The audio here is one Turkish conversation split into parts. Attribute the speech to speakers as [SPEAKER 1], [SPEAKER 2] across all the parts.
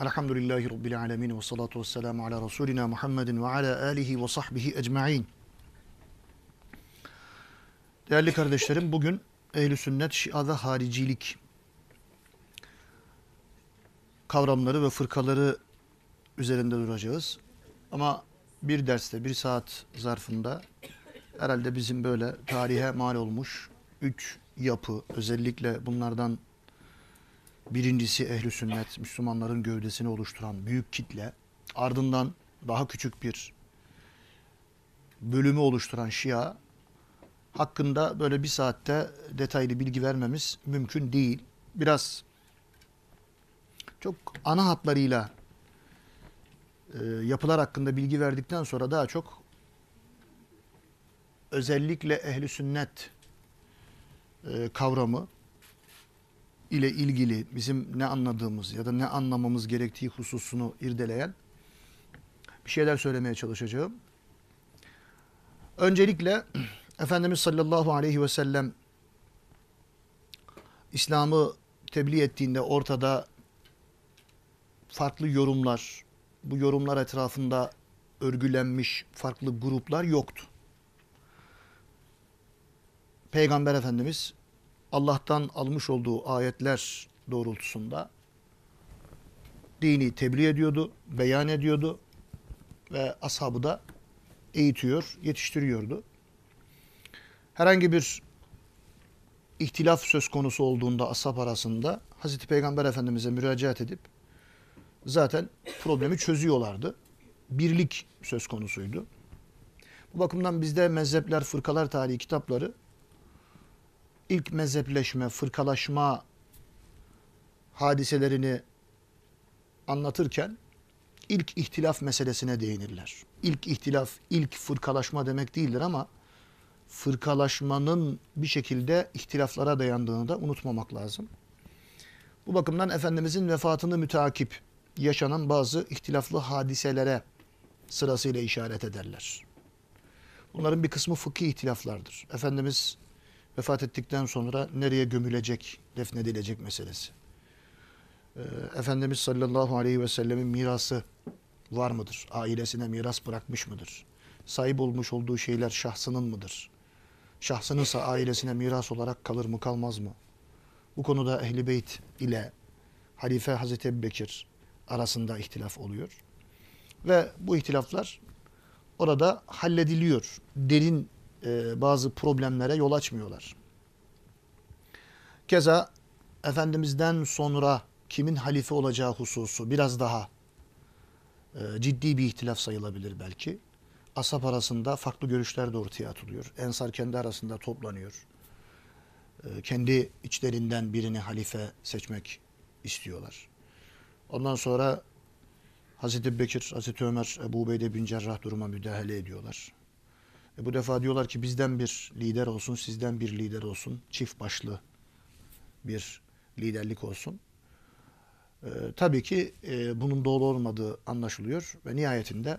[SPEAKER 1] Elhamdülillahi Rabbil alemin ve salatu ve selamu ala Resulina Muhammedin ve ala alihi ve sahbihi ecma'in. Değerli kardeşlerim bugün ehl sünnet, şia haricilik kavramları ve fırkaları üzerinde duracağız. Ama bir derste, bir saat zarfında herhalde bizim böyle tarihe mal olmuş üç yapı, özellikle bunlardan Birincisi ehli sünnet, Müslümanların gövdesini oluşturan büyük kitle. Ardından daha küçük bir bölümü oluşturan Şia hakkında böyle bir saatte detaylı bilgi vermemiz mümkün değil. Biraz çok ana hatlarıyla e, yapılar hakkında bilgi verdikten sonra daha çok özellikle ehli sünnet e, kavramı ile ilgili bizim ne anladığımız ya da ne anlamamız gerektiği hususunu irdeleyen bir şeyler söylemeye çalışacağım. Öncelikle Efendimiz sallallahu aleyhi ve sellem İslam'ı tebliğ ettiğinde ortada farklı yorumlar, bu yorumlar etrafında örgülenmiş farklı gruplar yoktu. Peygamber Efendimiz Allah'tan almış olduğu ayetler doğrultusunda dini tebliğ ediyordu, beyan ediyordu ve ashabı da eğitiyor, yetiştiriyordu. Herhangi bir ihtilaf söz konusu olduğunda ashab arasında Hazreti Peygamber Efendimiz'e müracaat edip zaten problemi çözüyorlardı. Birlik söz konusuydu. Bu bakımdan bizde mezhepler, fırkalar tarihi kitapları ilk mezhepleşme, fırkalaşma hadiselerini anlatırken ilk ihtilaf meselesine değinirler. İlk ihtilaf, ilk fırkalaşma demek değildir ama fırkalaşmanın bir şekilde ihtilaflara dayandığını da unutmamak lazım. Bu bakımdan Efendimizin vefatını müteakip yaşanan bazı ihtilaflı hadiselere sırasıyla işaret ederler. Bunların bir kısmı fıkhi ihtilaflardır. Efendimiz vefat ettikten sonra nereye gömülecek, defnedilecek meselesi. Ee, Efendimiz sallallahu aleyhi ve sellemin mirası var mıdır? Ailesine miras bırakmış mıdır? Sahip olmuş olduğu şeyler şahsının mıdır? Şahsınınsa ailesine miras olarak kalır mı kalmaz mı? Bu konuda Ehli Beyt ile Halife Hazreti Ebubekir arasında ihtilaf oluyor. Ve bu ihtilaflar orada hallediliyor. Derin e, bazı problemlere yol açmıyorlar. Keza Efendimiz'den sonra kimin halife olacağı hususu biraz daha e, ciddi bir ihtilaf sayılabilir belki. Ashab arasında farklı görüşler de ortaya atılıyor. Ensar kendi arasında toplanıyor. E, kendi içlerinden birini halife seçmek istiyorlar. Ondan sonra Hazreti Bekir, Hazreti Ömer, Ebu Ubeyde bin Cerrah duruma müdahale ediyorlar. E bu defa diyorlar ki bizden bir lider olsun, sizden bir lider olsun. Çift başlı bir liderlik olsun. E, tabii ki e, bunun doğru olmadığı anlaşılıyor ve nihayetinde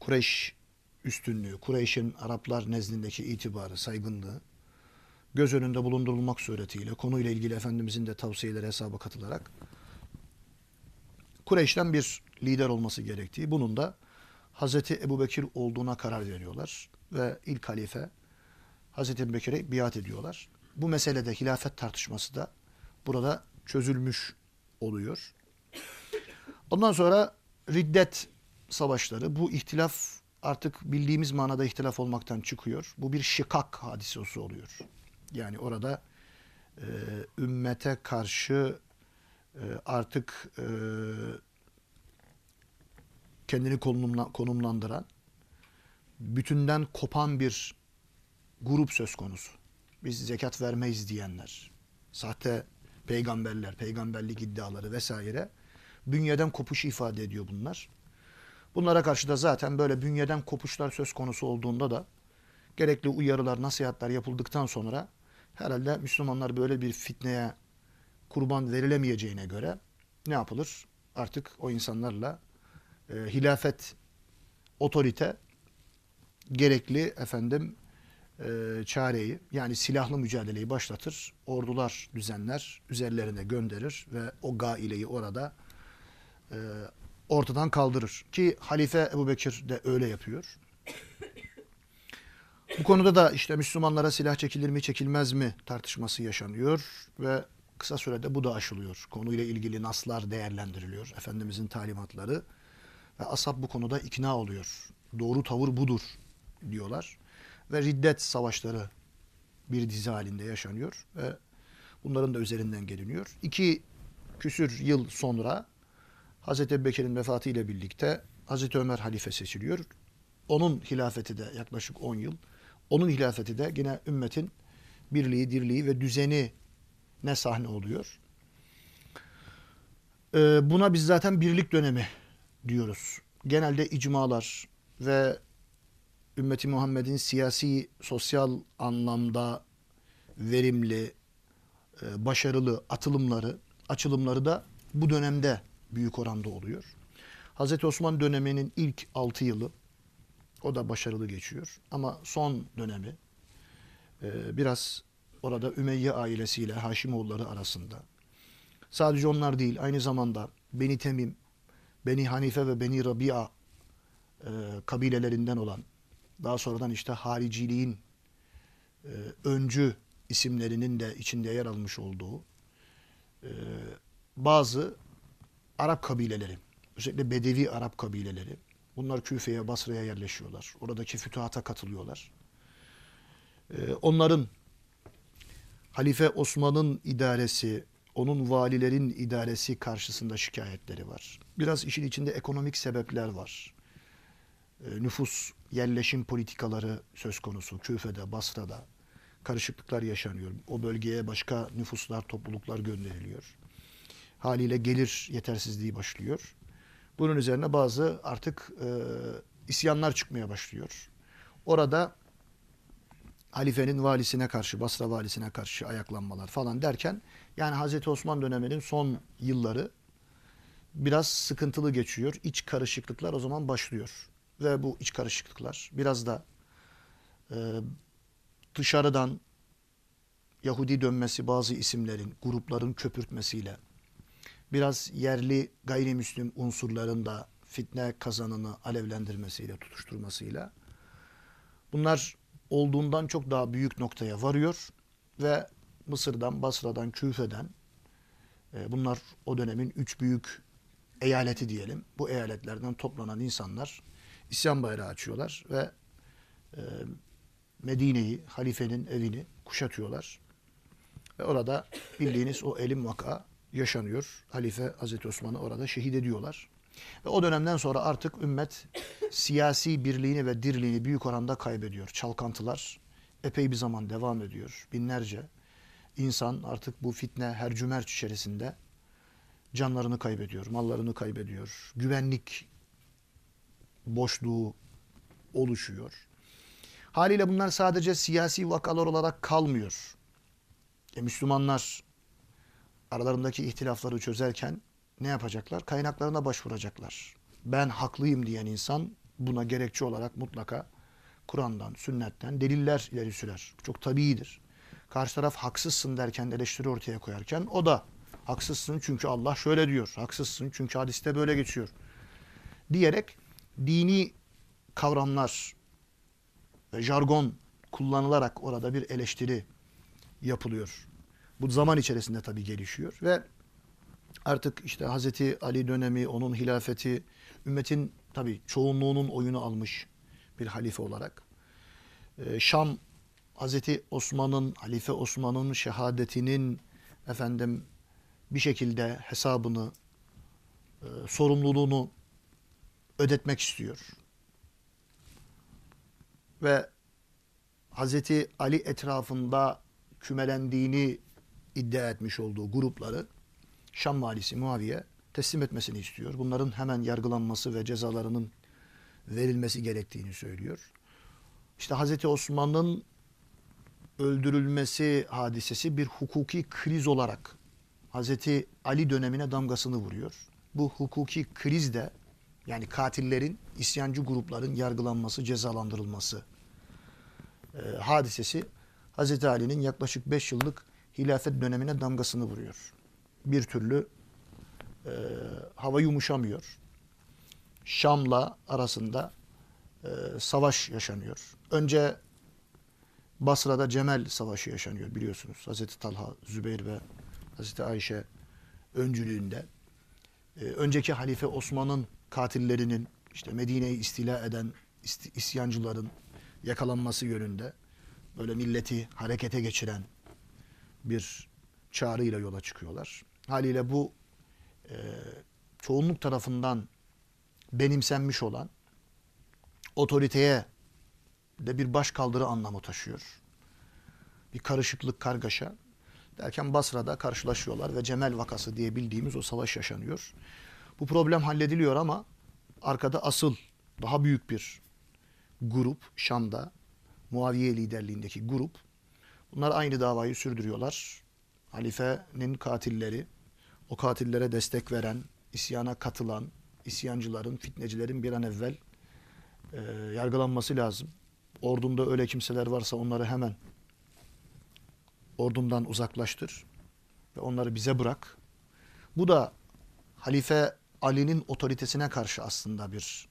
[SPEAKER 1] Kureyş üstünlüğü, Kureyş'in Araplar nezdindeki itibarı, saygınlığı göz önünde bulundurulmak suretiyle konuyla ilgili Efendimizin de tavsiyeleri hesaba katılarak Kureyş'ten bir lider olması gerektiği, bunun da Hazreti Ebubekir olduğuna karar veriyorlar ve ilk halife Hazreti Ebubekir'e biat ediyorlar. Bu meselede hilafet tartışması da burada çözülmüş oluyor. Ondan sonra riddet savaşları bu ihtilaf artık bildiğimiz manada ihtilaf olmaktan çıkıyor. Bu bir şikak hadisesi oluyor. Yani orada e, ümmete karşı e, artık e, kendini konumlandıran, bütünden kopan bir grup söz konusu. Biz zekat vermeyiz diyenler, sahte peygamberler, peygamberlik iddiaları vesaire bünyeden kopuş ifade ediyor bunlar. Bunlara karşı da zaten böyle bünyeden kopuşlar söz konusu olduğunda da gerekli uyarılar, nasihatler yapıldıktan sonra herhalde Müslümanlar böyle bir fitneye kurban verilemeyeceğine göre ne yapılır? Artık o insanlarla e, hilafet otorite gerekli efendim e, çareyi yani silahlı mücadeleyi başlatır. Ordular düzenler, üzerlerine gönderir ve o gaileyi orada e, ortadan kaldırır. Ki Halife Ebu Bekir de öyle yapıyor. Bu konuda da işte Müslümanlara silah çekilir mi çekilmez mi tartışması yaşanıyor ve kısa sürede bu da aşılıyor. Konuyla ilgili naslar değerlendiriliyor. Efendimizin talimatları ve asap bu konuda ikna oluyor. Doğru tavır budur diyorlar. Ve riddet savaşları bir dizi halinde yaşanıyor ve bunların da üzerinden geliniyor. İki küsür yıl sonra Hazreti Ebubekir'in vefatı ile birlikte Hazreti Ömer halife seçiliyor. Onun hilafeti de yaklaşık 10 yıl. Onun hilafeti de yine ümmetin birliği, dirliği ve düzeni ne sahne oluyor. Ee, buna biz zaten birlik dönemi diyoruz. Genelde icmalar ve ümmeti Muhammed'in siyasi, sosyal anlamda verimli, e, başarılı atılımları, açılımları da bu dönemde büyük oranda oluyor. Hazreti Osman döneminin ilk 6 yılı o da başarılı geçiyor. Ama son dönemi e, biraz orada Ümeyye ailesiyle Haşimoğulları arasında sadece onlar değil aynı zamanda Beni Temim, Beni Hanife ve Beni Rabia e, kabilelerinden olan daha sonradan işte hariciliğin e, öncü isimlerinin de içinde yer almış olduğu e, bazı Arap kabileleri, özellikle Bedevi Arap kabileleri, bunlar Küfe'ye, Basra'ya yerleşiyorlar. Oradaki fütuhata katılıyorlar. E, onların Halife Osman'ın idaresi, onun valilerin idaresi karşısında şikayetleri var. Biraz işin içinde ekonomik sebepler var. E, nüfus yerleşim politikaları söz konusu. Küfe'de, Basra'da karışıklıklar yaşanıyor. O bölgeye başka nüfuslar, topluluklar gönderiliyor. Haliyle gelir yetersizliği başlıyor. Bunun üzerine bazı artık e, isyanlar çıkmaya başlıyor. Orada halifenin valisine karşı, Basra valisine karşı ayaklanmalar falan derken yani Hazreti Osman döneminin son yılları biraz sıkıntılı geçiyor. İç karışıklıklar o zaman başlıyor. Ve bu iç karışıklıklar biraz da e, dışarıdan Yahudi dönmesi bazı isimlerin, grupların köpürtmesiyle biraz yerli gayrimüslim unsurların da fitne kazanını alevlendirmesiyle, tutuşturmasıyla bunlar olduğundan çok daha büyük noktaya varıyor ve Mısır'dan, Basra'dan, Küfe'den e, bunlar o dönemin üç büyük eyaleti diyelim. Bu eyaletlerden toplanan insanlar isyan bayrağı açıyorlar ve e, Medine'yi, halifenin evini kuşatıyorlar. Ve orada bildiğiniz o elim vaka yaşanıyor. Halife Hazreti Osman'ı orada şehit ediyorlar. Ve o dönemden sonra artık ümmet siyasi birliğini ve dirliğini büyük oranda kaybediyor. Çalkantılar epey bir zaman devam ediyor. Binlerce insan artık bu fitne her cümerç içerisinde canlarını kaybediyor, mallarını kaybediyor. Güvenlik boşluğu oluşuyor. Haliyle bunlar sadece siyasi vakalar olarak kalmıyor. E, Müslümanlar aralarındaki ihtilafları çözerken ne yapacaklar? Kaynaklarına başvuracaklar. Ben haklıyım diyen insan buna gerekçe olarak mutlaka Kur'an'dan, sünnetten deliller ileri sürer. Çok tabiidir. Karşı taraf haksızsın derken eleştiri ortaya koyarken o da haksızsın çünkü Allah şöyle diyor. Haksızsın çünkü hadiste böyle geçiyor. Diyerek dini kavramlar ve jargon kullanılarak orada bir eleştiri yapılıyor. Bu zaman içerisinde tabii gelişiyor ve artık işte Hazreti Ali dönemi, onun hilafeti, ümmetin tabii çoğunluğunun oyunu almış bir halife olarak. Ee, Şam Hazreti Osman'ın, Halife Osman'ın şehadetinin efendim bir şekilde hesabını, e, sorumluluğunu ödetmek istiyor. Ve Hazreti Ali etrafında kümelendiğini iddia etmiş olduğu grupları Şam valisi Muaviye teslim etmesini istiyor. Bunların hemen yargılanması ve cezalarının verilmesi gerektiğini söylüyor. İşte Hazreti Osman'ın öldürülmesi hadisesi bir hukuki kriz olarak Hazreti Ali dönemine damgasını vuruyor. Bu hukuki kriz de yani katillerin, isyancı grupların yargılanması, cezalandırılması e, hadisesi Hazreti Ali'nin yaklaşık 5 yıllık hilafet dönemine damgasını vuruyor. Bir türlü e, hava yumuşamıyor. Şam'la arasında e, savaş yaşanıyor. Önce Basra'da Cemel Savaşı yaşanıyor biliyorsunuz. Hazreti Talha, Zübeyir ve Hazreti Ayşe öncülüğünde. E, önceki Halife Osman'ın katillerinin işte Medine'yi istila eden isyancıların yakalanması yönünde böyle milleti harekete geçiren bir çağrıyla yola çıkıyorlar. Haliyle bu e, çoğunluk tarafından benimsenmiş olan otoriteye de bir baş kaldırı anlamı taşıyor. Bir karışıklık, kargaşa. Derken Basra'da karşılaşıyorlar ve Cemel vakası diye bildiğimiz o savaş yaşanıyor. Bu problem hallediliyor ama arkada asıl daha büyük bir grup Şam'da Muaviye liderliğindeki grup bunlar aynı davayı sürdürüyorlar. Halifenin katilleri, o katillere destek veren, isyana katılan isyancıların, fitnecilerin bir an evvel e, yargılanması lazım. Ordunda öyle kimseler varsa onları hemen ordundan uzaklaştır ve onları bize bırak. Bu da Halife Ali'nin otoritesine karşı aslında bir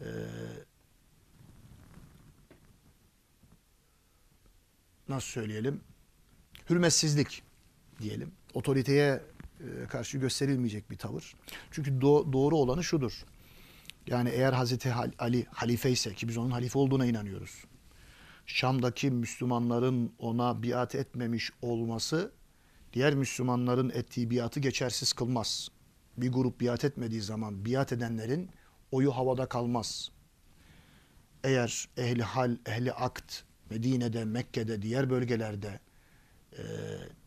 [SPEAKER 1] e, nasıl söyleyelim hürmetsizlik diyelim. Otoriteye e, karşı gösterilmeyecek bir tavır. Çünkü do doğru olanı şudur. Yani eğer Hazreti Ali halife ise ki biz onun halife olduğuna inanıyoruz. Şam'daki Müslümanların ona biat etmemiş olması diğer Müslümanların ettiği biatı geçersiz kılmaz. Bir grup biat etmediği zaman biat edenlerin oyu havada kalmaz. Eğer ehli hal, ehli akt Medine'de, Mekke'de, diğer bölgelerde e,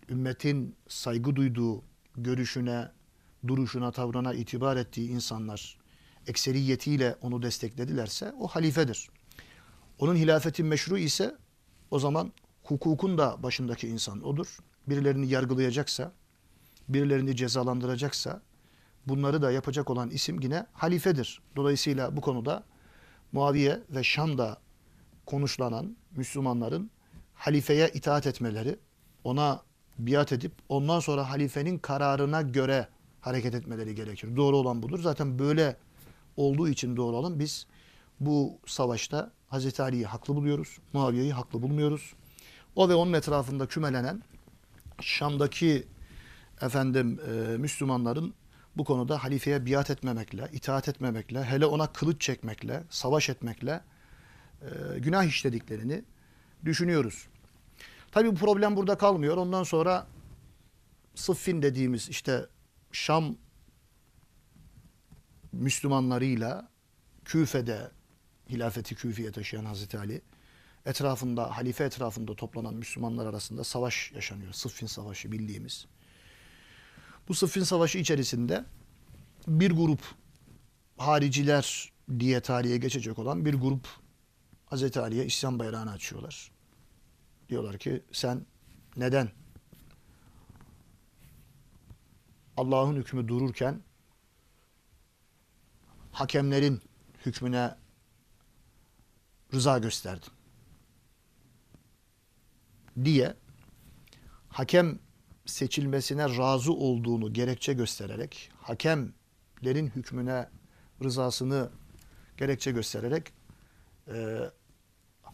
[SPEAKER 1] ümmetin saygı duyduğu görüşüne, duruşuna, tavrına itibar ettiği insanlar ekseriyetiyle onu destekledilerse o halifedir. Onun hilafeti meşru ise o zaman hukukun da başındaki insan odur. Birilerini yargılayacaksa, birilerini cezalandıracaksa bunları da yapacak olan isim yine halifedir. Dolayısıyla bu konuda Muaviye ve Şam'da konuşlanan Müslümanların halifeye itaat etmeleri, ona biat edip ondan sonra halifenin kararına göre hareket etmeleri gerekir. Doğru olan budur. Zaten böyle olduğu için doğru olan biz bu savaşta Hazreti Ali'yi haklı buluyoruz. Muaviye'yi haklı bulmuyoruz. O ve onun etrafında kümelenen Şam'daki efendim e, Müslümanların bu konuda halifeye biat etmemekle, itaat etmemekle, hele ona kılıç çekmekle, savaş etmekle e, günah işlediklerini düşünüyoruz. Tabii bu problem burada kalmıyor. Ondan sonra Sıffin dediğimiz işte Şam Müslümanlarıyla Küfe'de hilafeti Küfi'ye taşıyan Hazreti Ali etrafında, halife etrafında toplanan Müslümanlar arasında savaş yaşanıyor. Sıffin Savaşı bildiğimiz. Bu Sıffin Savaşı içerisinde bir grup hariciler diye tarihe geçecek olan bir grup Hazreti Ali'ye İslam bayrağını açıyorlar. Diyorlar ki sen neden Allah'ın hükmü dururken hakemlerin hükmüne rıza gösterdin diye hakem seçilmesine razı olduğunu gerekçe göstererek hakemlerin hükmüne rızasını gerekçe göstererek e,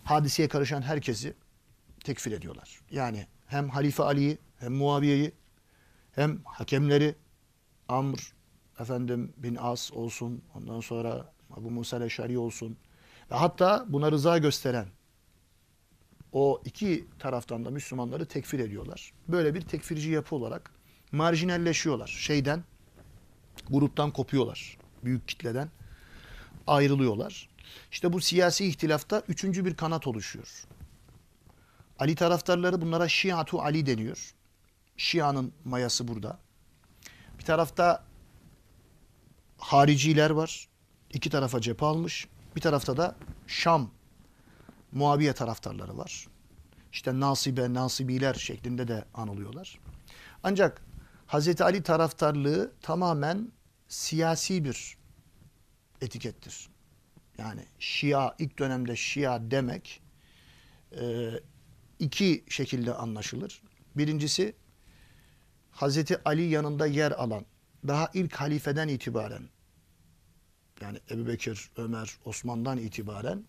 [SPEAKER 1] hadiseye karışan herkesi tekfir ediyorlar. Yani hem Halife Ali'yi hem Muaviye'yi hem hakemleri Amr efendim bin As olsun ondan sonra Abu Musa Leşari olsun hatta buna rıza gösteren o iki taraftan da Müslümanları tekfir ediyorlar. Böyle bir tekfirci yapı olarak marjinalleşiyorlar. Şeyden, gruptan kopuyorlar. Büyük kitleden ayrılıyorlar. İşte bu siyasi ihtilafta üçüncü bir kanat oluşuyor. Ali taraftarları bunlara Şiatu Ali deniyor. Şia'nın mayası burada. Bir tarafta hariciler var. İki tarafa cephe almış. Bir tarafta da Şam Muaviye taraftarları var. İşte Nasibe, Nasibiler şeklinde de anılıyorlar. Ancak Hazreti Ali taraftarlığı tamamen siyasi bir etikettir. Yani Şia, ilk dönemde Şia demek e, iki şekilde anlaşılır. Birincisi Hazreti Ali yanında yer alan daha ilk halifeden itibaren yani Ebu Bekir, Ömer, Osman'dan itibaren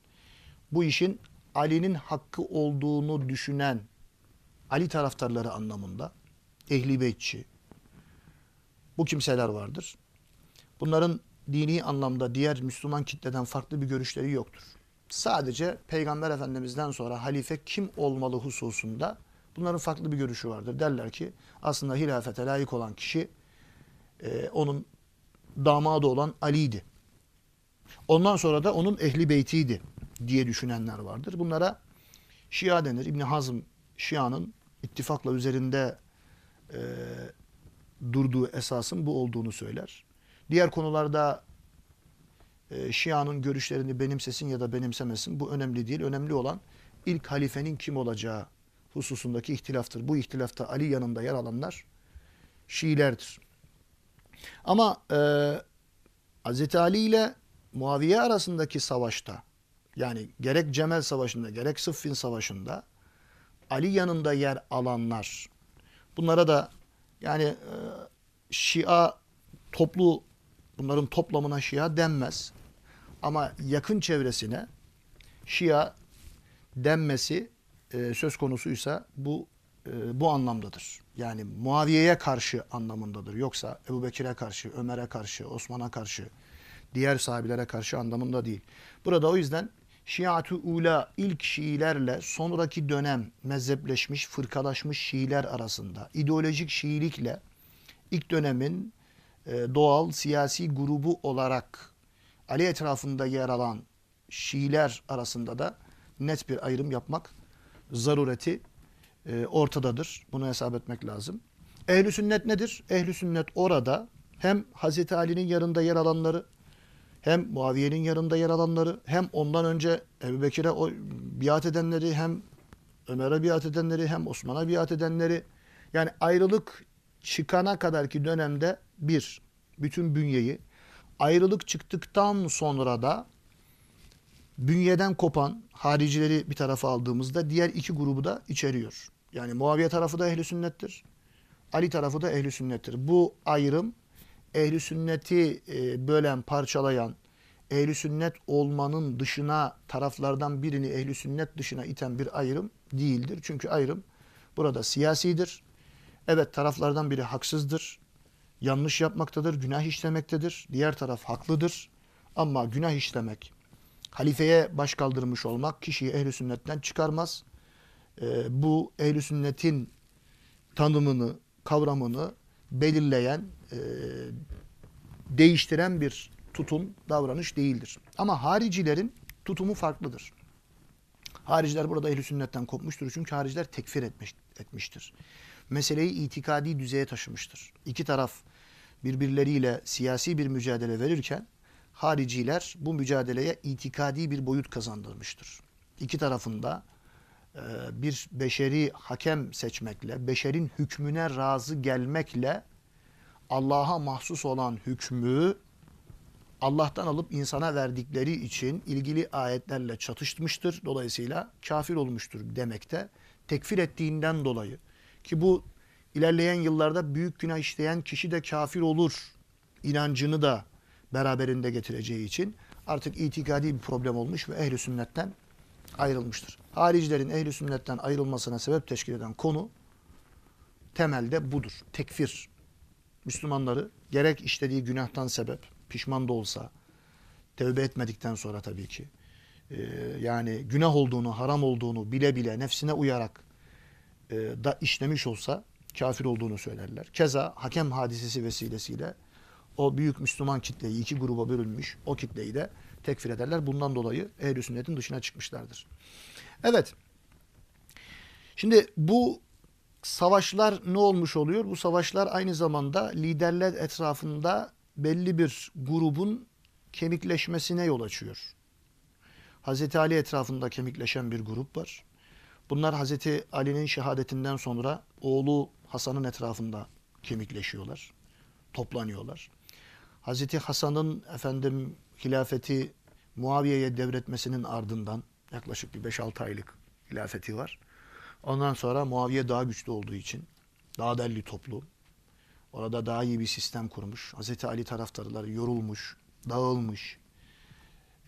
[SPEAKER 1] bu işin Ali'nin hakkı olduğunu düşünen Ali taraftarları anlamında ehli beytçi bu kimseler vardır. Bunların dini anlamda diğer Müslüman kitleden farklı bir görüşleri yoktur. Sadece Peygamber Efendimiz'den sonra halife kim olmalı hususunda bunların farklı bir görüşü vardır. Derler ki aslında hilafete layık olan kişi e, onun damadı olan Ali'ydi. Ondan sonra da onun ehli beytiydi diye düşünenler vardır. Bunlara Şia denir. İbni Hazm Şia'nın ittifakla üzerinde e, durduğu esasın bu olduğunu söyler. Diğer konularda e, Şia'nın görüşlerini benimsesin ya da benimsemesin bu önemli değil. Önemli olan ilk halifenin kim olacağı hususundaki ihtilaftır. Bu ihtilafta Ali yanında yer alanlar Şiilerdir. Ama e, Hz. Ali ile Muaviye arasındaki savaşta yani gerek Cemel Savaşı'nda gerek Sıffin Savaşı'nda Ali yanında yer alanlar bunlara da yani e, Şia toplu bunların toplamına Şia denmez. Ama yakın çevresine Şia denmesi e, söz konusuysa bu e, bu anlamdadır. Yani Muaviye'ye karşı anlamındadır. Yoksa Ebu Bekir'e karşı, Ömer'e karşı, Osman'a karşı, diğer sahabilere karşı anlamında değil. Burada o yüzden Şiatü Ula ilk Şiilerle sonraki dönem mezhepleşmiş, fırkalaşmış Şiiler arasında ideolojik Şiilikle ilk dönemin e, doğal siyasi grubu olarak Ali etrafında yer alan Şiiler arasında da net bir ayrım yapmak zarureti e, ortadadır. Bunu hesap etmek lazım. Ehli sünnet nedir? Ehli sünnet orada hem Hazreti Ali'nin yanında yer alanları hem Muaviye'nin yanında yer alanları hem ondan önce Ebu Bekir'e biat edenleri hem Ömer'e biat edenleri hem Osman'a biat edenleri yani ayrılık çıkana kadarki dönemde bir bütün bünyeyi ayrılık çıktıktan sonra da bünyeden kopan haricileri bir tarafa aldığımızda diğer iki grubu da içeriyor. Yani Muaviye tarafı da ehli sünnettir. Ali tarafı da ehli sünnettir. Bu ayrım ehli sünneti e, bölen, parçalayan, ehli sünnet olmanın dışına taraflardan birini ehli sünnet dışına iten bir ayrım değildir. Çünkü ayrım burada siyasidir. Evet taraflardan biri haksızdır. Yanlış yapmaktadır, günah işlemektedir. Diğer taraf haklıdır. Ama günah işlemek, halifeye baş kaldırmış olmak kişiyi ehli sünnetten çıkarmaz. E, bu ehli sünnetin tanımını, kavramını belirleyen, e, değiştiren bir tutum, davranış değildir. Ama haricilerin tutumu farklıdır. Hariciler burada ehli sünnetten kopmuştur. Çünkü hariciler tekfir etmiş, etmiştir. Meseleyi itikadi düzeye taşımıştır. İki taraf birbirleriyle siyasi bir mücadele verirken hariciler bu mücadeleye itikadi bir boyut kazandırmıştır. İki tarafında e, bir beşeri hakem seçmekle, beşerin hükmüne razı gelmekle Allah'a mahsus olan hükmü Allah'tan alıp insana verdikleri için ilgili ayetlerle çatışmıştır. Dolayısıyla kafir olmuştur demekte. Tekfir ettiğinden dolayı ki bu ilerleyen yıllarda büyük günah işleyen kişi de kafir olur inancını da beraberinde getireceği için artık itikadi bir problem olmuş ve ehli sünnetten ayrılmıştır. Haricilerin ehli sünnetten ayrılmasına sebep teşkil eden konu temelde budur. Tekfir. Müslümanları gerek işlediği günahtan sebep, pişman da olsa, tevbe etmedikten sonra tabii ki, e, yani günah olduğunu, haram olduğunu bile bile nefsine uyarak e, da işlemiş olsa kafir olduğunu söylerler. Keza hakem hadisesi vesilesiyle o büyük Müslüman kitleyi iki gruba bölünmüş o kitleyi de tekfir ederler. Bundan dolayı ehl sünnetin dışına çıkmışlardır. Evet. Şimdi bu savaşlar ne olmuş oluyor? Bu savaşlar aynı zamanda liderler etrafında belli bir grubun kemikleşmesine yol açıyor. Hazreti Ali etrafında kemikleşen bir grup var. Bunlar Hazreti Ali'nin şehadetinden sonra oğlu Hasan'ın etrafında kemikleşiyorlar, toplanıyorlar. Hazreti Hasan'ın efendim hilafeti Muaviye'ye devretmesinin ardından yaklaşık bir 5-6 aylık hilafeti var. Ondan sonra Muaviye daha güçlü olduğu için daha derli toplu. Orada daha iyi bir sistem kurmuş. Hazreti Ali taraftarları yorulmuş, dağılmış.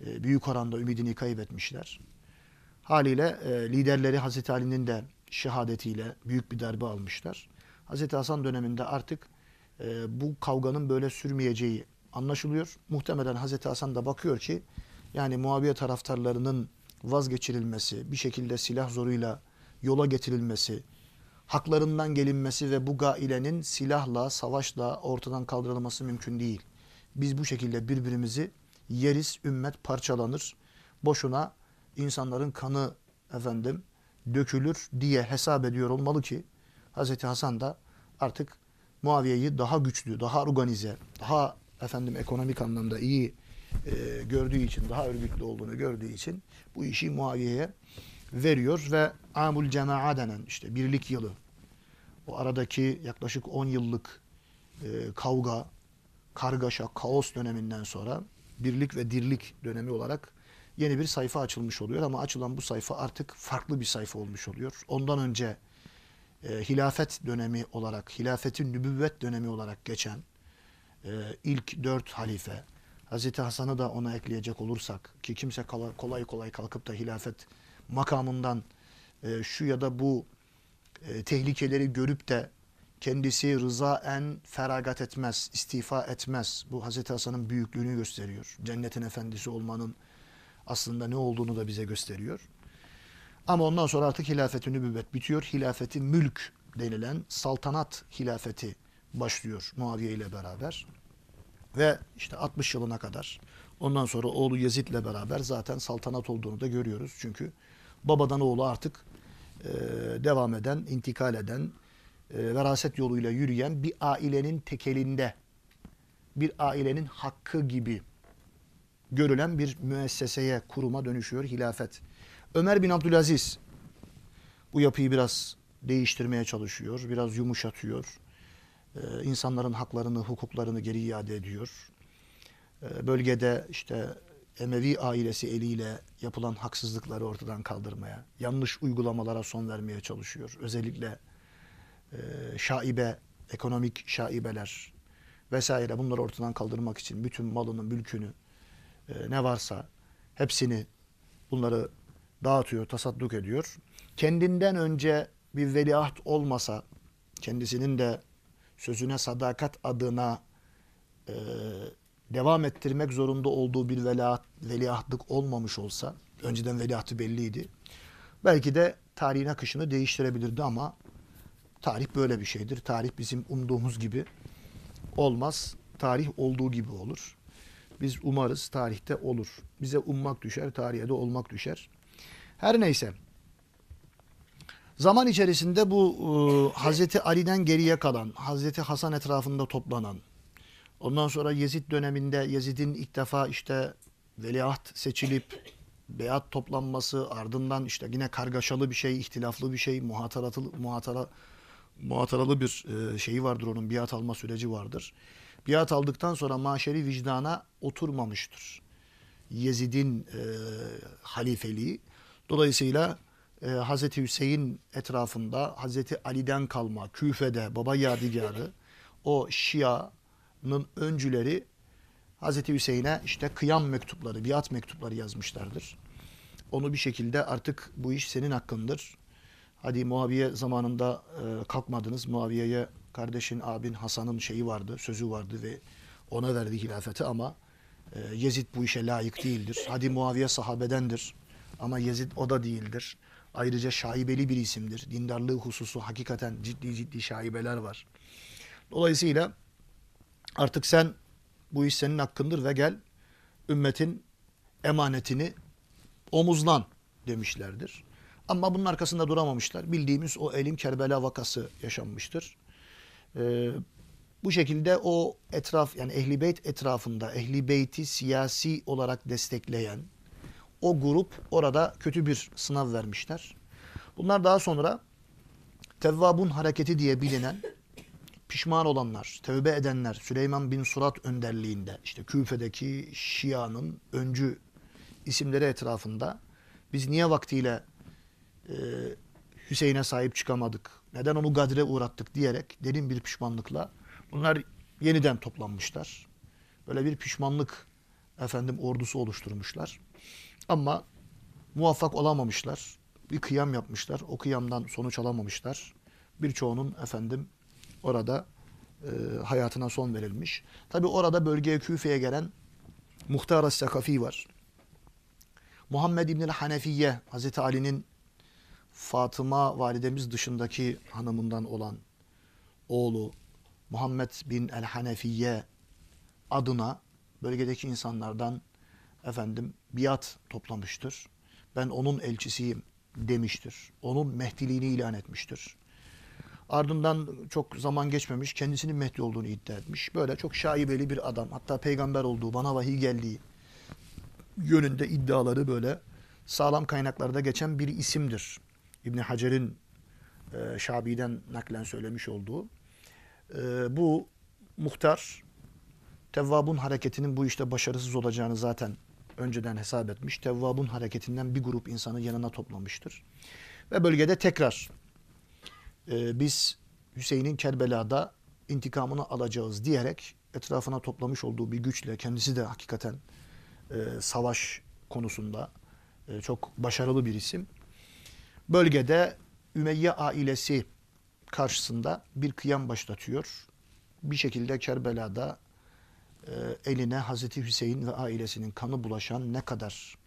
[SPEAKER 1] E, büyük oranda ümidini kaybetmişler. Haliyle e, liderleri Hazreti Ali'nin de şehadetiyle büyük bir darbe almışlar. Hazreti Hasan döneminde artık e, bu kavganın böyle sürmeyeceği anlaşılıyor. Muhtemelen Hazreti Hasan da bakıyor ki yani Muaviye taraftarlarının vazgeçirilmesi, bir şekilde silah zoruyla yola getirilmesi, haklarından gelinmesi ve bu gailenin silahla, savaşla ortadan kaldırılması mümkün değil. Biz bu şekilde birbirimizi yeriz, ümmet parçalanır. Boşuna insanların kanı efendim dökülür diye hesap ediyor olmalı ki Hazreti Hasan da artık Muaviye'yi daha güçlü, daha organize, daha efendim ekonomik anlamda iyi e, gördüğü için, daha örgütlü olduğunu gördüğü için bu işi Muaviye'ye veriyor ve Amul Cema'a denen işte birlik yılı o aradaki yaklaşık 10 yıllık e, kavga, kargaşa, kaos döneminden sonra birlik ve dirlik dönemi olarak yeni bir sayfa açılmış oluyor ama açılan bu sayfa artık farklı bir sayfa olmuş oluyor. Ondan önce e, hilafet dönemi olarak, hilafetin nübüvvet dönemi olarak geçen e, ilk dört halife, Hazreti Hasan'ı da ona ekleyecek olursak ki kimse kolay kolay kalkıp da hilafet makamından e, şu ya da bu e, tehlikeleri görüp de kendisi rıza en feragat etmez, istifa etmez. Bu Hazreti Hasan'ın büyüklüğünü gösteriyor. Cennetin efendisi olmanın aslında ne olduğunu da bize gösteriyor. Ama ondan sonra artık hilafeti nübüvvet bitiyor. Hilafeti mülk denilen saltanat hilafeti başlıyor Muaviye ile beraber. Ve işte 60 yılına kadar ondan sonra oğlu Yezid ile beraber zaten saltanat olduğunu da görüyoruz. Çünkü babadan oğlu artık e, devam eden, intikal eden, e, veraset yoluyla yürüyen bir ailenin tekelinde, bir ailenin hakkı gibi görülen bir müesseseye, kuruma dönüşüyor hilafet. Ömer bin Abdülaziz bu yapıyı biraz değiştirmeye çalışıyor, biraz yumuşatıyor. Ee, insanların haklarını, hukuklarını geri iade ediyor. Ee, bölgede işte Emevi ailesi eliyle yapılan haksızlıkları ortadan kaldırmaya, yanlış uygulamalara son vermeye çalışıyor. Özellikle e, şaibe, ekonomik şaibeler vesaire bunları ortadan kaldırmak için bütün malını, mülkünü e, ne varsa hepsini bunları dağıtıyor, tasadduk ediyor. Kendinden önce bir veliaht olmasa, kendisinin de sözüne sadakat adına devam ettirmek zorunda olduğu bir veliaht, veliahtlık olmamış olsa, önceden veliahtı belliydi. Belki de tarihin akışını değiştirebilirdi ama tarih böyle bir şeydir. Tarih bizim umduğumuz gibi olmaz. Tarih olduğu gibi olur. Biz umarız tarihte olur. Bize ummak düşer, tarihe de olmak düşer. Her neyse. Zaman içerisinde bu e, Hazreti Ali'den geriye kalan, Hazreti Hasan etrafında toplanan, ondan sonra Yezid döneminde Yezid'in ilk defa işte veliaht seçilip beyat toplanması, ardından işte yine kargaşalı bir şey, ihtilaflı bir şey, muhataratlı, muhatara, muhataralı bir e, şeyi vardır onun, biat alma süreci vardır. Biat aldıktan sonra maşeri vicdana oturmamıştır. Yezid'in e, halifeliği. Dolayısıyla e, Hazreti Hüseyin etrafında Hazreti Ali'den kalma Küfe'de baba yadigarı o Şia'nın öncüleri Hazreti Hüseyin'e işte kıyam mektupları, biat mektupları yazmışlardır. Onu bir şekilde artık bu iş senin hakkındır. Hadi Muaviye zamanında e, kalkmadınız. Muaviye'ye kardeşin, abin Hasan'ın şeyi vardı, sözü vardı ve ona verdi hilafeti ama e, Yezid bu işe layık değildir. Hadi Muaviye sahabedendir ama Yezid o da değildir. Ayrıca şaibeli bir isimdir. Dindarlığı hususu hakikaten ciddi ciddi şaibeler var. Dolayısıyla artık sen bu iş senin hakkındır ve gel ümmetin emanetini omuzlan demişlerdir. Ama bunun arkasında duramamışlar. Bildiğimiz o Elim Kerbela vakası yaşanmıştır. Ee, bu şekilde o etraf yani Ehli Beyt etrafında Ehli Beyt'i siyasi olarak destekleyen o grup orada kötü bir sınav vermişler. Bunlar daha sonra Tevvabun hareketi diye bilinen pişman olanlar, tevbe edenler Süleyman bin Surat önderliğinde işte Küfe'deki Şia'nın öncü isimleri etrafında biz niye vaktiyle e, Hüseyin'e sahip çıkamadık, neden onu gadre uğrattık diyerek derin bir pişmanlıkla Bunlar yeniden toplanmışlar. Böyle bir pişmanlık efendim ordusu oluşturmuşlar. Ama muvaffak olamamışlar. Bir kıyam yapmışlar. O kıyamdan sonuç alamamışlar. Birçoğunun efendim orada e, hayatına son verilmiş. Tabi orada bölgeye Küfe'ye gelen Muhtar Sakafi var. Muhammed İbnül Hanefiye, Hazreti Ali'nin Fatıma validemiz dışındaki hanımından olan oğlu Muhammed bin el Hanefiye adına bölgedeki insanlardan efendim biat toplamıştır. Ben onun elçisiyim demiştir. Onun Mehdiliğini ilan etmiştir. Ardından çok zaman geçmemiş kendisinin Mehdi olduğunu iddia etmiş. Böyle çok şaibeli bir adam. Hatta peygamber olduğu, bana vahiy geldiği yönünde iddiaları böyle sağlam kaynaklarda geçen bir isimdir. İbni Hacer'in e, Şabi'den naklen söylemiş olduğu. E, bu muhtar Tevvab'un hareketinin bu işte başarısız olacağını zaten önceden hesap etmiş. Tevvab'un hareketinden bir grup insanı yanına toplamıştır. Ve bölgede tekrar e, biz Hüseyin'in Kerbela'da intikamını alacağız diyerek etrafına toplamış olduğu bir güçle kendisi de hakikaten e, savaş konusunda e, çok başarılı bir isim. Bölgede Ümeyye ailesi karşısında bir kıyam başlatıyor. Bir şekilde Kerbela'da e, eline Hazreti Hüseyin ve ailesinin kanı bulaşan ne kadar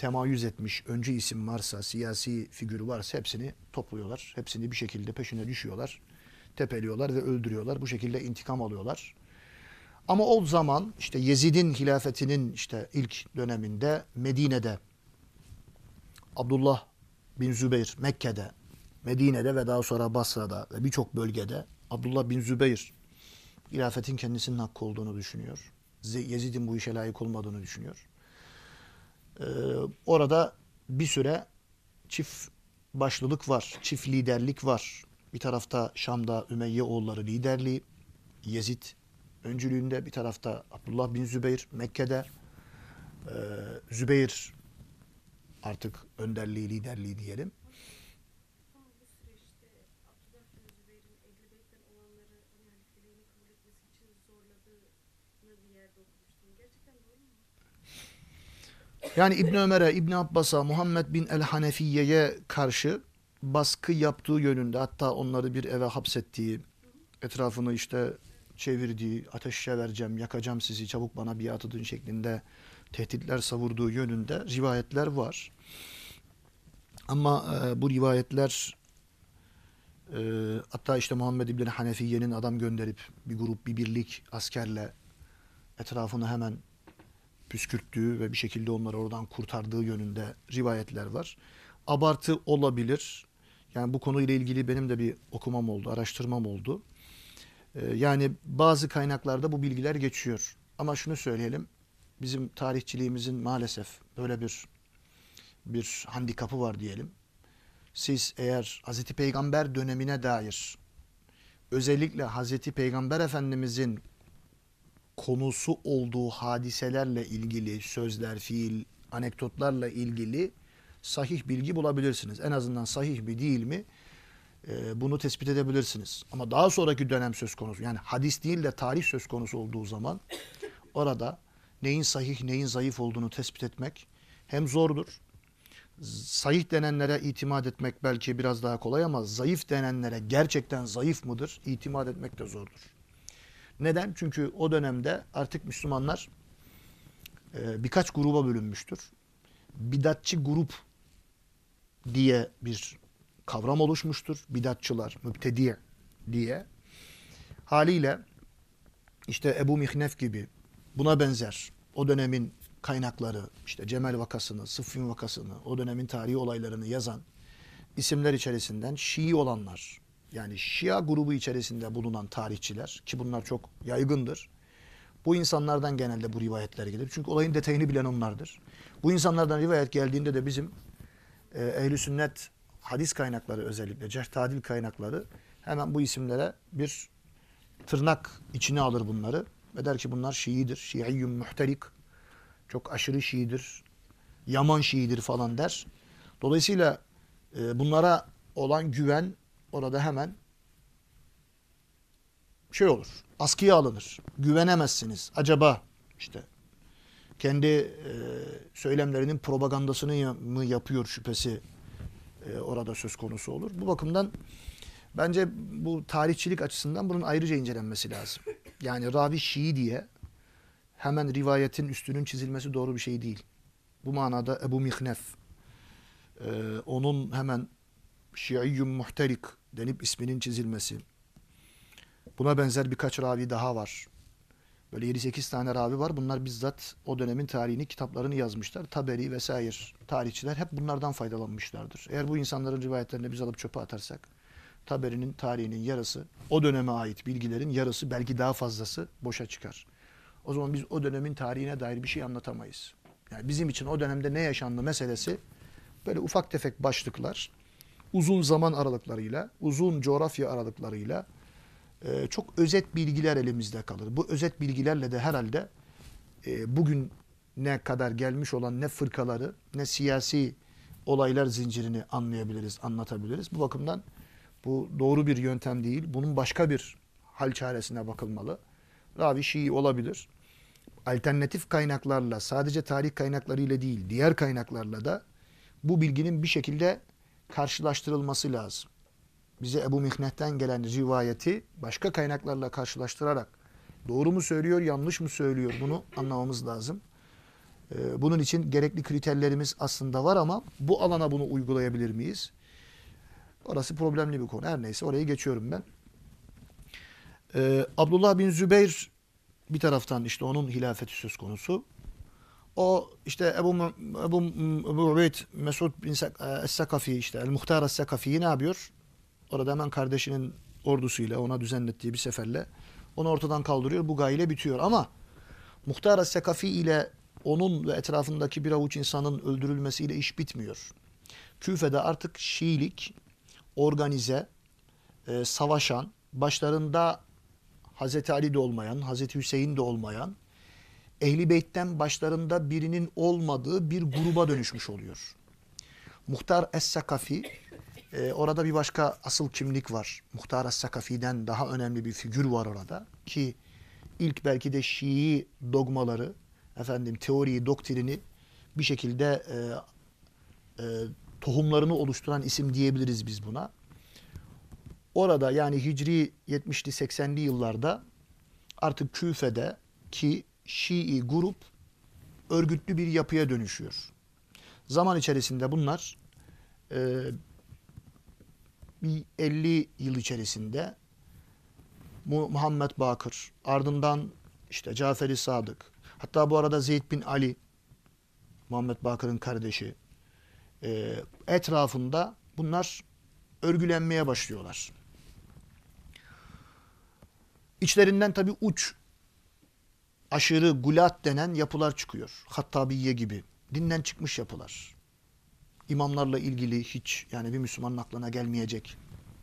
[SPEAKER 1] temayüz etmiş öncü isim varsa, siyasi figür varsa hepsini topluyorlar. Hepsini bir şekilde peşine düşüyorlar. Tepeliyorlar ve öldürüyorlar. Bu şekilde intikam alıyorlar. Ama o zaman işte Yezid'in hilafetinin işte ilk döneminde Medine'de Abdullah bin Zübeyir Mekke'de, Medine'de ve daha sonra Basra'da ve birçok bölgede Abdullah bin Zübeyir hilafetin kendisinin hakkı olduğunu düşünüyor. Yezid'in bu işe layık olmadığını düşünüyor. Ee, orada bir süre çift başlılık var, çift liderlik var. Bir tarafta Şam'da Ümeyye oğulları liderliği, Yezid öncülüğünde bir tarafta Abdullah bin Zübeyir Mekke'de e, Zübeyir artık önderliği, liderliği diyelim. Yani İbn Ömer'e, İbn Abbas'a, Muhammed bin el Hanefiye'ye karşı baskı yaptığı yönünde hatta onları bir eve hapsettiği, etrafını işte çevirdiği, ateşe vereceğim, yakacağım sizi, çabuk bana biat edin şeklinde tehditler savurduğu yönünde rivayetler var. Ama e, bu rivayetler e, hatta işte Muhammed İbni Hanefiye'nin adam gönderip bir grup, bir birlik askerle etrafını hemen püskürttüğü ve bir şekilde onları oradan kurtardığı yönünde rivayetler var. Abartı olabilir. Yani bu konuyla ilgili benim de bir okumam oldu, araştırmam oldu. Ee, yani bazı kaynaklarda bu bilgiler geçiyor. Ama şunu söyleyelim. Bizim tarihçiliğimizin maalesef böyle bir bir handikapı var diyelim. Siz eğer Hazreti Peygamber dönemine dair özellikle Hazreti Peygamber Efendimizin konusu olduğu hadiselerle ilgili sözler, fiil, anekdotlarla ilgili sahih bilgi bulabilirsiniz. En azından sahih mi değil mi e, bunu tespit edebilirsiniz. Ama daha sonraki dönem söz konusu yani hadis değil de tarih söz konusu olduğu zaman orada neyin sahih neyin zayıf olduğunu tespit etmek hem zordur. Sahih denenlere itimat etmek belki biraz daha kolay ama zayıf denenlere gerçekten zayıf mıdır? İtimat etmek de zordur. Neden? Çünkü o dönemde artık Müslümanlar e, birkaç gruba bölünmüştür. Bidatçı grup diye bir kavram oluşmuştur. Bidatçılar, müptedi diye. Haliyle işte Ebu Mihnef gibi buna benzer o dönemin kaynakları, işte Cemel vakasını, Sıffin vakasını, o dönemin tarihi olaylarını yazan isimler içerisinden Şii olanlar, yani Şia grubu içerisinde bulunan tarihçiler ki bunlar çok yaygındır. Bu insanlardan genelde bu rivayetler gelir. Çünkü olayın detayını bilen onlardır. Bu insanlardan rivayet geldiğinde de bizim e, ehl sünnet hadis kaynakları özellikle cerh kaynakları hemen bu isimlere bir tırnak içine alır bunları ve der ki bunlar Şii'dir. Şiiyyum muhterik. Çok aşırı Şii'dir. Yaman Şii'dir falan der. Dolayısıyla e, bunlara olan güven orada hemen şey olur. Askıya alınır. Güvenemezsiniz. Acaba işte kendi e, söylemlerinin propagandasını mı yapıyor şüphesi e, orada söz konusu olur. Bu bakımdan bence bu tarihçilik açısından bunun ayrıca incelenmesi lazım. Yani ravi Şii diye hemen rivayetin üstünün çizilmesi doğru bir şey değil. Bu manada Ebu Mihnef e, onun hemen Şiiyyum muhterik denip isminin çizilmesi. Buna benzer birkaç ravi daha var. Böyle 7-8 tane ravi var. Bunlar bizzat o dönemin tarihini, kitaplarını yazmışlar. Taberi vesaire tarihçiler hep bunlardan faydalanmışlardır. Eğer bu insanların rivayetlerini biz alıp çöpe atarsak, Taberi'nin tarihinin yarısı, o döneme ait bilgilerin yarısı, belki daha fazlası boşa çıkar. O zaman biz o dönemin tarihine dair bir şey anlatamayız. Yani bizim için o dönemde ne yaşandı meselesi böyle ufak tefek başlıklar, uzun zaman aralıklarıyla, uzun coğrafya aralıklarıyla e, çok özet bilgiler elimizde kalır. Bu özet bilgilerle de herhalde e, bugün ne kadar gelmiş olan ne fırkaları ne siyasi olaylar zincirini anlayabiliriz, anlatabiliriz. Bu bakımdan bu doğru bir yöntem değil. Bunun başka bir hal çaresine bakılmalı. Ravi Şii olabilir. Alternatif kaynaklarla, sadece tarih kaynaklarıyla değil, diğer kaynaklarla da bu bilginin bir şekilde karşılaştırılması lazım. Bize Ebu Mihnet'ten gelen rivayeti başka kaynaklarla karşılaştırarak doğru mu söylüyor, yanlış mı söylüyor bunu anlamamız lazım. Ee, bunun için gerekli kriterlerimiz aslında var ama bu alana bunu uygulayabilir miyiz? Orası problemli bir konu. Her neyse orayı geçiyorum ben. Ee, Abdullah bin Zübeyir bir taraftan işte onun hilafeti söz konusu. O işte Ebu, Ebu, Ebu Ubeyd Mesud bin Es-Sakafi işte El-Muhtar Es-Sakafi'yi ne yapıyor? Orada hemen kardeşinin ordusuyla ona düzenlettiği bir seferle onu ortadan kaldırıyor. Bu gayle bitiyor ama Muhtar Es-Sakafi ile onun ve etrafındaki bir avuç insanın öldürülmesiyle iş bitmiyor. Küfe'de artık Şiilik organize, e, savaşan, başlarında Hazreti Ali de olmayan, Hazreti Hüseyin de olmayan, Ehli Beyt'ten başlarında birinin olmadığı bir gruba dönüşmüş oluyor. Muhtar Es-Sakafi, e, orada bir başka asıl kimlik var. Muhtar Es-Sakafi'den daha önemli bir figür var orada ki ilk belki de Şii dogmaları, efendim teoriyi, doktrini bir şekilde e, e, tohumlarını oluşturan isim diyebiliriz biz buna. Orada yani Hicri 70'li 80'li yıllarda artık Küfe'de ki Şii grup örgütlü bir yapıya dönüşüyor. Zaman içerisinde bunlar e, bir 50 yıl içerisinde Muhammed Bakır, ardından işte Caferi Sadık, hatta bu arada Zeyd bin Ali, Muhammed Bakır'ın kardeşi, e, etrafında bunlar örgülenmeye başlıyorlar. İçlerinden tabi uç, aşırı gulat denen yapılar çıkıyor. Hattabiye gibi. Dinden çıkmış yapılar. İmamlarla ilgili hiç yani bir Müslümanın aklına gelmeyecek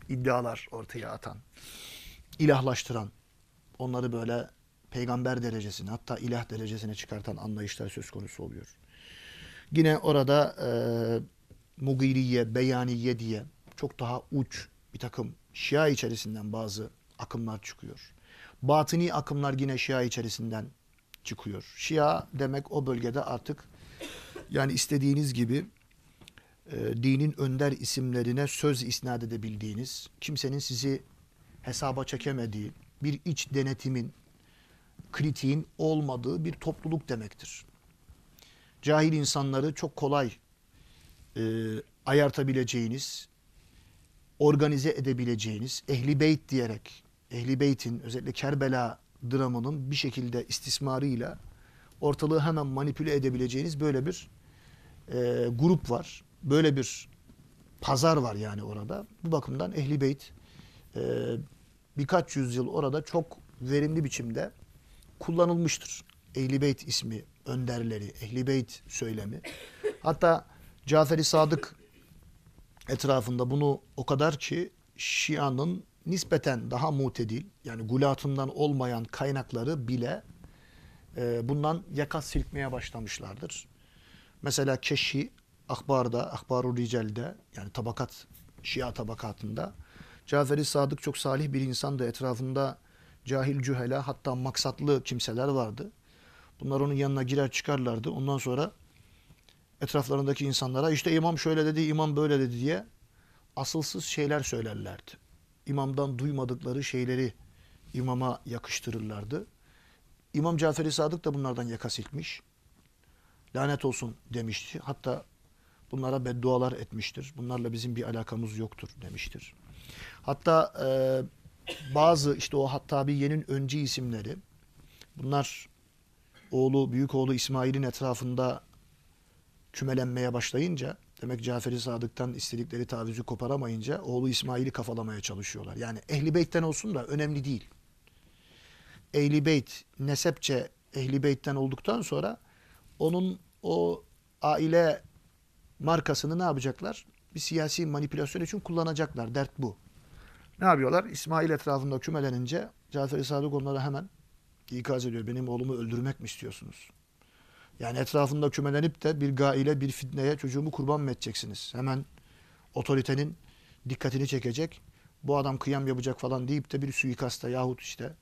[SPEAKER 1] iddialar ortaya atan, ilahlaştıran, onları böyle peygamber derecesine hatta ilah derecesine çıkartan anlayışlar söz konusu oluyor. Yine orada e, Mugiriye, Beyaniye diye çok daha uç bir takım Şia içerisinden bazı akımlar çıkıyor. Batıni akımlar yine Şia içerisinden çıkıyor. Şia demek o bölgede artık yani istediğiniz gibi e, dinin önder isimlerine söz isnat edebildiğiniz, kimsenin sizi hesaba çekemediği, bir iç denetimin, kritiğin olmadığı bir topluluk demektir. Cahil insanları çok kolay e, ayartabileceğiniz, organize edebileceğiniz, ehli beyt diyerek, ehli beytin özellikle Kerbela dramının bir şekilde istismarıyla ortalığı hemen manipüle edebileceğiniz böyle bir e, grup var. Böyle bir pazar var yani orada. Bu bakımdan Ehli Beyt e, birkaç yüzyıl orada çok verimli biçimde kullanılmıştır. Ehli Beyt ismi, önderleri, Ehli Beyt söylemi. Hatta Caferi Sadık etrafında bunu o kadar ki Şia'nın nispeten daha mutedil yani gulatından olmayan kaynakları bile e, bundan yaka silkmeye başlamışlardır. Mesela Keşi Akbar'da, Akbar-ı Rical'de yani tabakat, Şia tabakatında Caferi Sadık çok salih bir insandı. Etrafında cahil cühela hatta maksatlı kimseler vardı. Bunlar onun yanına girer çıkarlardı. Ondan sonra etraflarındaki insanlara işte imam şöyle dedi, imam böyle dedi diye asılsız şeyler söylerlerdi. İmamdan duymadıkları şeyleri imama yakıştırırlardı. İmam Cafer-i Sadık da bunlardan yaka silkmiş. Lanet olsun demişti. Hatta bunlara beddualar etmiştir. Bunlarla bizim bir alakamız yoktur demiştir. Hatta e, bazı işte o Hattabiye'nin öncü isimleri bunlar oğlu, büyük oğlu İsmail'in etrafında kümelenmeye başlayınca demek Cafer-i Sadık'tan istedikleri tavizi koparamayınca oğlu İsmail'i kafalamaya çalışıyorlar. Yani Ehli Beyt'ten olsun da önemli değil. Ehli Beyt nesepçe Ehli Beyt'ten olduktan sonra onun o aile markasını ne yapacaklar? Bir siyasi manipülasyon için kullanacaklar. Dert bu. Ne yapıyorlar? İsmail etrafında kümelenince Cafer-i Sadık onlara hemen ikaz ediyor. Benim oğlumu öldürmek mi istiyorsunuz? Yani etrafında kümelenip de bir gaile, bir fitneye çocuğumu kurban mı edeceksiniz? Hemen otoritenin dikkatini çekecek. Bu adam kıyam yapacak falan deyip de bir suikasta yahut işte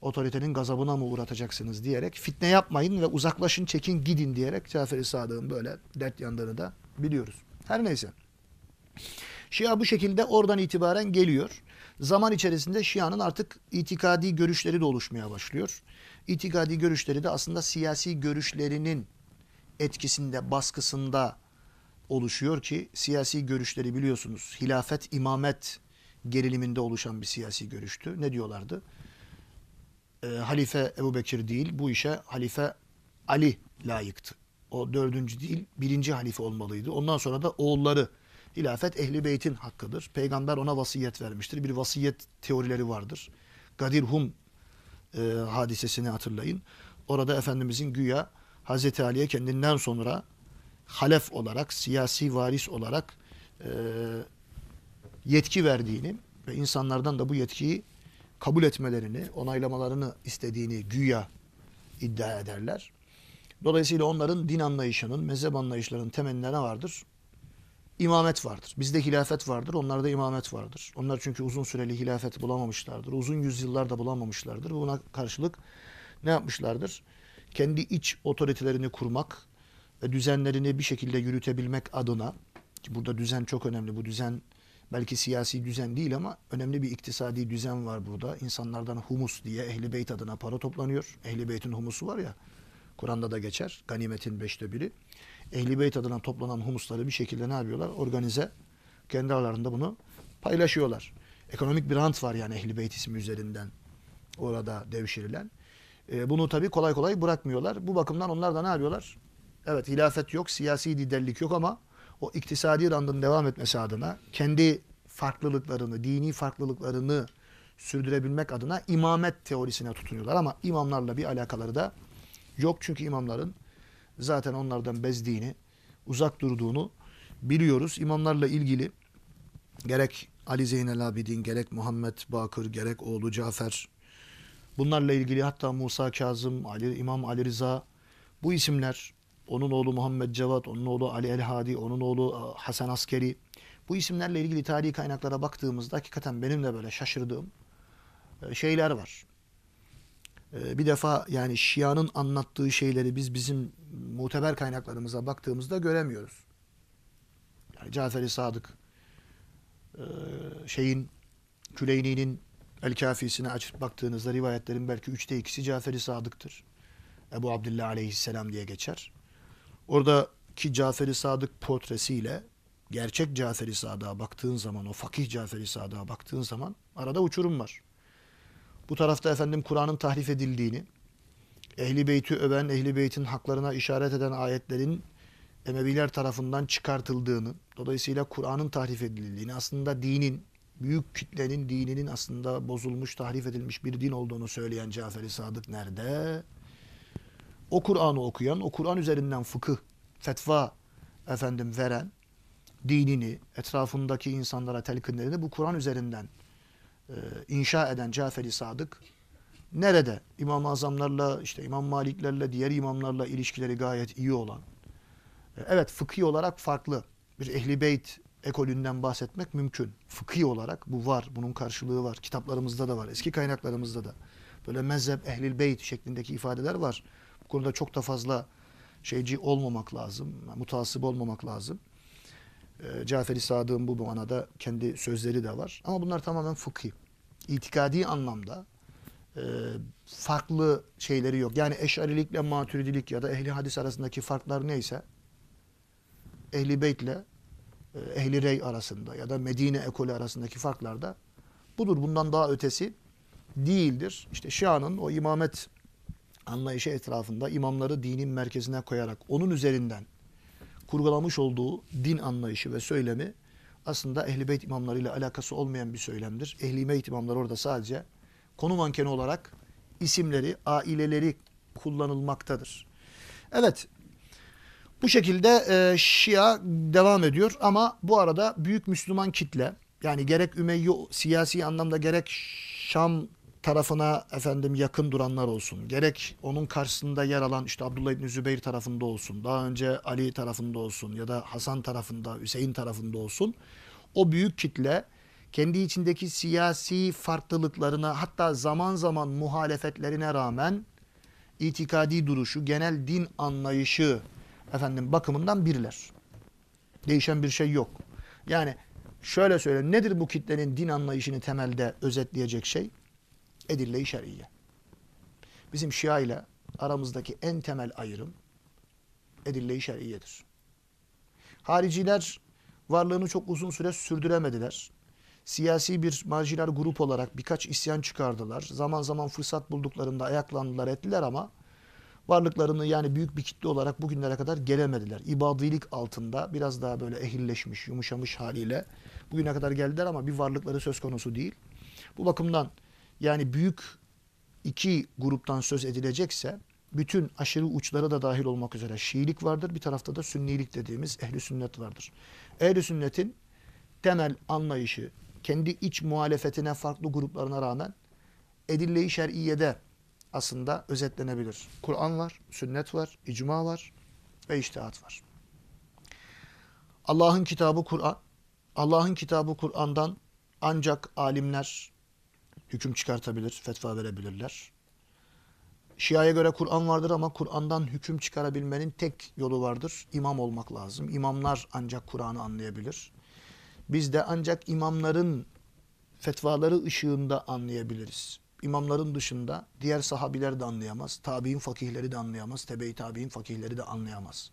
[SPEAKER 1] otoritenin gazabına mı uğratacaksınız diyerek fitne yapmayın ve uzaklaşın çekin gidin diyerek Cafer-i Sadık'ın böyle dert yandığını da biliyoruz. Her neyse. Şia bu şekilde oradan itibaren geliyor. Zaman içerisinde Şia'nın artık itikadi görüşleri de oluşmaya başlıyor. İtikadi görüşleri de aslında siyasi görüşlerinin etkisinde, baskısında oluşuyor ki siyasi görüşleri biliyorsunuz hilafet, imamet geriliminde oluşan bir siyasi görüştü. Ne diyorlardı? e, halife Ebu Bekir değil bu işe halife Ali layıktı. O dördüncü değil birinci halife olmalıydı. Ondan sonra da oğulları hilafet ehli beytin hakkıdır. Peygamber ona vasiyet vermiştir. Bir vasiyet teorileri vardır. Gadir Hum e, hadisesini hatırlayın. Orada Efendimizin güya Hazreti Ali'ye kendinden sonra halef olarak, siyasi varis olarak e, yetki verdiğini ve insanlardan da bu yetkiyi kabul etmelerini, onaylamalarını istediğini güya iddia ederler. Dolayısıyla onların din anlayışının, mezhep anlayışlarının temelinde ne vardır? İmamet vardır. Bizde hilafet vardır, onlarda imamet vardır. Onlar çünkü uzun süreli hilafet bulamamışlardır. Uzun yüzyıllar da bulamamışlardır. Buna karşılık ne yapmışlardır? Kendi iç otoritelerini kurmak ve düzenlerini bir şekilde yürütebilmek adına, ki burada düzen çok önemli, bu düzen belki siyasi düzen değil ama önemli bir iktisadi düzen var burada. İnsanlardan humus diye ehli beyt adına para toplanıyor. Ehli beytin humusu var ya Kur'an'da da geçer. Ganimetin beşte biri. Ehli beyt adına toplanan humusları bir şekilde ne yapıyorlar? Organize kendi aralarında bunu paylaşıyorlar. Ekonomik bir rant var yani ehli beyt ismi üzerinden orada devşirilen. E, bunu tabii kolay kolay bırakmıyorlar. Bu bakımdan onlar da ne yapıyorlar? Evet hilafet yok, siyasi liderlik yok ama o iktisadi randın devam etmesi adına kendi farklılıklarını, dini farklılıklarını sürdürebilmek adına imamet teorisine tutunuyorlar. Ama imamlarla bir alakaları da yok. Çünkü imamların zaten onlardan bezdiğini, uzak durduğunu biliyoruz. İmamlarla ilgili gerek Ali Zeynel Abidin, gerek Muhammed Bakır, gerek oğlu Cafer, bunlarla ilgili hatta Musa Kazım, Ali, İmam Ali Rıza, bu isimler onun oğlu Muhammed Cevat, onun oğlu Ali El Hadi, onun oğlu e, Hasan Askeri. Bu isimlerle ilgili tarihi kaynaklara baktığımızda hakikaten benim de böyle şaşırdığım e, şeyler var. E, bir defa yani Şia'nın anlattığı şeyleri biz bizim muteber kaynaklarımıza baktığımızda göremiyoruz. Yani Cafer-i Sadık şeyin Küleyni'nin El Kafisine açıp baktığınızda rivayetlerin belki üçte ikisi Cafer-i Sadık'tır. Ebu Abdullah aleyhisselam diye geçer. Oradaki Cafer-i Sadık portresiyle gerçek Cafer-i Sadık'a baktığın zaman, o fakih Cafer-i Sadık'a baktığın zaman arada uçurum var. Bu tarafta efendim Kur'an'ın tahrif edildiğini, Ehli Beyt'i öven, Ehli Beyt'in haklarına işaret eden ayetlerin Emeviler tarafından çıkartıldığını, dolayısıyla Kur'an'ın tahrif edildiğini, aslında dinin, büyük kitlenin dininin aslında bozulmuş, tahrif edilmiş bir din olduğunu söyleyen Cafer-i Sadık nerede? o Kur'an'ı okuyan, o Kur'an üzerinden fıkıh, fetva efendim veren, dinini, etrafındaki insanlara telkinlerini bu Kur'an üzerinden e, inşa eden Caferi Sadık nerede? İmam-ı Azamlarla, işte İmam Maliklerle, diğer imamlarla ilişkileri gayet iyi olan, e, evet fıkhi olarak farklı bir ehli beyt ekolünden bahsetmek mümkün. Fıkhi olarak bu var. Bunun karşılığı var. Kitaplarımızda da var. Eski kaynaklarımızda da. Böyle mezhep, ehlil beyt şeklindeki ifadeler var. Bu konuda çok da fazla şeyci olmamak lazım. Mutasip olmamak lazım. E, Caferi Sadık'ın bu manada kendi sözleri de var. Ama bunlar tamamen fıkhi. İtikadi anlamda e, farklı şeyleri yok. Yani eşarilikle maturidilik ya da ehli hadis arasındaki farklar neyse ehli beytle e, ehli rey arasında ya da Medine ekolü arasındaki farklar da budur. Bundan daha ötesi değildir. İşte Şia'nın o imamet anlayışı etrafında imamları dinin merkezine koyarak onun üzerinden kurgulamış olduğu din anlayışı ve söylemi aslında Ehl-i Beyt imamlarıyla alakası olmayan bir söylemdir. Ehl-i Beyt imamları orada sadece konu mankeni olarak isimleri, aileleri kullanılmaktadır. Evet, bu şekilde e, Şia devam ediyor ama bu arada büyük Müslüman kitle yani gerek Ümeyye siyasi anlamda gerek Şam tarafına efendim yakın duranlar olsun. Gerek onun karşısında yer alan işte Abdullah İbni Zübeyir tarafında olsun. Daha önce Ali tarafında olsun ya da Hasan tarafında, Hüseyin tarafında olsun. O büyük kitle kendi içindeki siyasi farklılıklarına hatta zaman zaman muhalefetlerine rağmen itikadi duruşu, genel din anlayışı efendim bakımından birler. Değişen bir şey yok. Yani şöyle söyle nedir bu kitlenin din anlayışını temelde özetleyecek şey? Edille-i şer'iye. Bizim Şia ile aramızdaki en temel ayrım edille-i şer'iyedir. Hariciler varlığını çok uzun süre sürdüremediler. Siyasi bir marjinal grup olarak birkaç isyan çıkardılar. Zaman zaman fırsat bulduklarında ayaklandılar ettiler ama varlıklarını yani büyük bir kitle olarak bugünlere kadar gelemediler. İbadilik altında biraz daha böyle ehilleşmiş, yumuşamış haliyle bugüne kadar geldiler ama bir varlıkları söz konusu değil. Bu bakımdan yani büyük iki gruptan söz edilecekse bütün aşırı uçları da dahil olmak üzere Şiilik vardır. Bir tarafta da Sünnilik dediğimiz ehli sünnet vardır. Ehli sünnetin temel anlayışı kendi iç muhalefetine farklı gruplarına rağmen edille-i şer'iyede aslında özetlenebilir. Kur'an var, sünnet var, icma var ve iştihat var. Allah'ın kitabı Kur'an. Allah'ın kitabı Kur'an'dan ancak alimler hüküm çıkartabilir, fetva verebilirler. Şia'ya göre Kur'an vardır ama Kur'an'dan hüküm çıkarabilmenin tek yolu vardır. İmam olmak lazım. İmamlar ancak Kur'an'ı anlayabilir. Biz de ancak imamların fetvaları ışığında anlayabiliriz. İmamların dışında diğer sahabiler de anlayamaz. Tabi'in fakihleri de anlayamaz. Tebe-i tabi'in fakihleri de anlayamaz.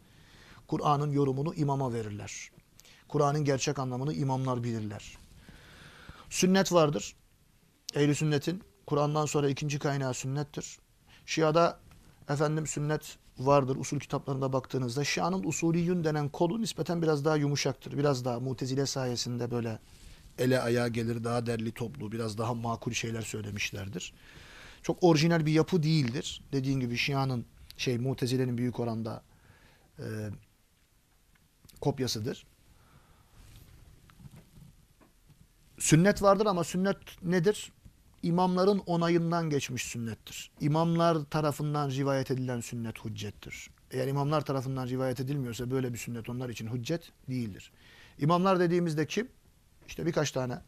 [SPEAKER 1] Kur'an'ın yorumunu imama verirler. Kur'an'ın gerçek anlamını imamlar bilirler. Sünnet vardır. Ehl-i sünnetin Kur'an'dan sonra ikinci kaynağı sünnettir. Şia'da efendim sünnet vardır usul kitaplarında baktığınızda. Şia'nın usuliyün denen kolu nispeten biraz daha yumuşaktır. Biraz daha mutezile sayesinde böyle ele ayağa gelir, daha derli toplu, biraz daha makul şeyler söylemişlerdir. Çok orijinal bir yapı değildir. Dediğim gibi Şia'nın şey Mutezile'nin büyük oranda e, kopyasıdır. Sünnet vardır ama sünnet nedir? İmamların onayından geçmiş sünnettir. İmamlar tarafından rivayet edilen sünnet hüccettir. Eğer imamlar tarafından rivayet edilmiyorsa böyle bir sünnet onlar için hüccet değildir. İmamlar dediğimizde kim? İşte birkaç tane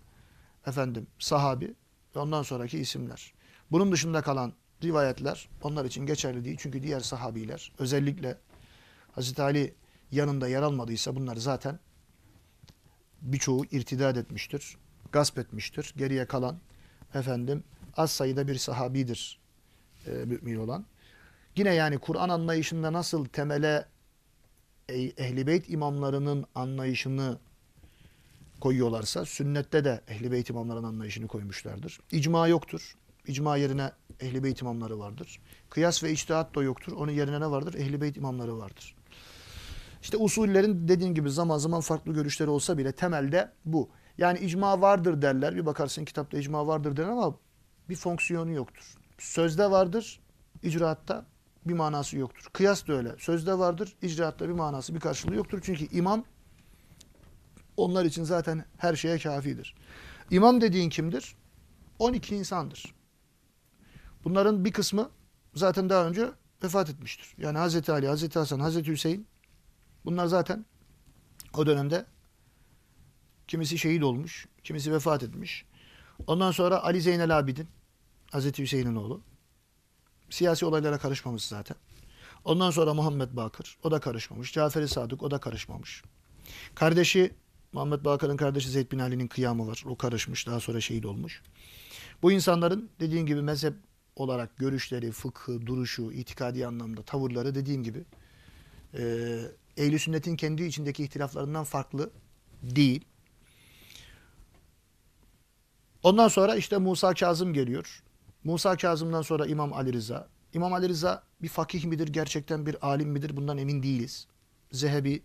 [SPEAKER 1] efendim sahabi ve ondan sonraki isimler. Bunun dışında kalan rivayetler onlar için geçerli değil. Çünkü diğer sahabiler özellikle Hazreti Ali yanında yer almadıysa bunlar zaten birçoğu irtidad etmiştir. Gasp etmiştir. Geriye kalan efendim az sayıda bir sahabidir e, mümin olan. Yine yani Kur'an anlayışında nasıl temele Ehl-i Beyt imamlarının anlayışını koyuyorlarsa sünnette de Ehl-i Beyt imamlarının anlayışını koymuşlardır. İcma yoktur. İcma yerine Ehl-i Beyt imamları vardır. Kıyas ve içtihat da yoktur. Onun yerine ne vardır? Ehl-i Beyt imamları vardır. İşte usullerin dediğim gibi zaman zaman farklı görüşleri olsa bile temelde bu. Yani icma vardır derler. Bir bakarsın kitapta icma vardır derler ama bir fonksiyonu yoktur. Sözde vardır, icraatta bir manası yoktur. Kıyas da öyle. Sözde vardır, icraatta bir manası, bir karşılığı yoktur. Çünkü imam onlar için zaten her şeye kafidir. İmam dediğin kimdir? 12 insandır. Bunların bir kısmı zaten daha önce vefat etmiştir. Yani Hazreti Ali, Hazreti Hasan, Hazreti Hüseyin bunlar zaten o dönemde Kimisi şehit olmuş, kimisi vefat etmiş. Ondan sonra Ali Zeynel Abidin, Hazreti Hüseyin'in oğlu. Siyasi olaylara karışmamış zaten. Ondan sonra Muhammed Bakır, o da karışmamış. Cafer-i Sadık, o da karışmamış. Kardeşi, Muhammed Bakır'ın kardeşi Zeyd bin Ali'nin kıyamı var. O karışmış, daha sonra şehit olmuş. Bu insanların dediğim gibi mezhep olarak görüşleri, fıkhı, duruşu, itikadi anlamda tavırları dediğim gibi e, ehl Sünnet'in kendi içindeki ihtilaflarından farklı değil. Ondan sonra işte Musa Kazım geliyor. Musa Kazım'dan sonra İmam Ali Rıza. İmam Ali Rıza bir fakih midir, gerçekten bir alim midir bundan emin değiliz. Zehebi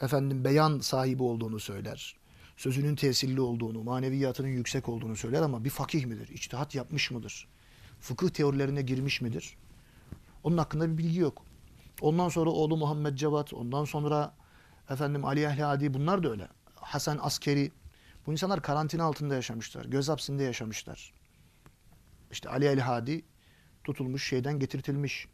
[SPEAKER 1] efendim beyan sahibi olduğunu söyler. Sözünün tesirli olduğunu, maneviyatının yüksek olduğunu söyler ama bir fakih midir? İçtihat yapmış mıdır? Fıkıh teorilerine girmiş midir? Onun hakkında bir bilgi yok. Ondan sonra oğlu Muhammed Cevat, ondan sonra efendim Ali Ehli Adi bunlar da öyle. Hasan Askeri. Bu insanlar karantina altında yaşamışlar. Göz hapsinde yaşamışlar. İşte Ali El Hadi tutulmuş şeyden getirtilmiş.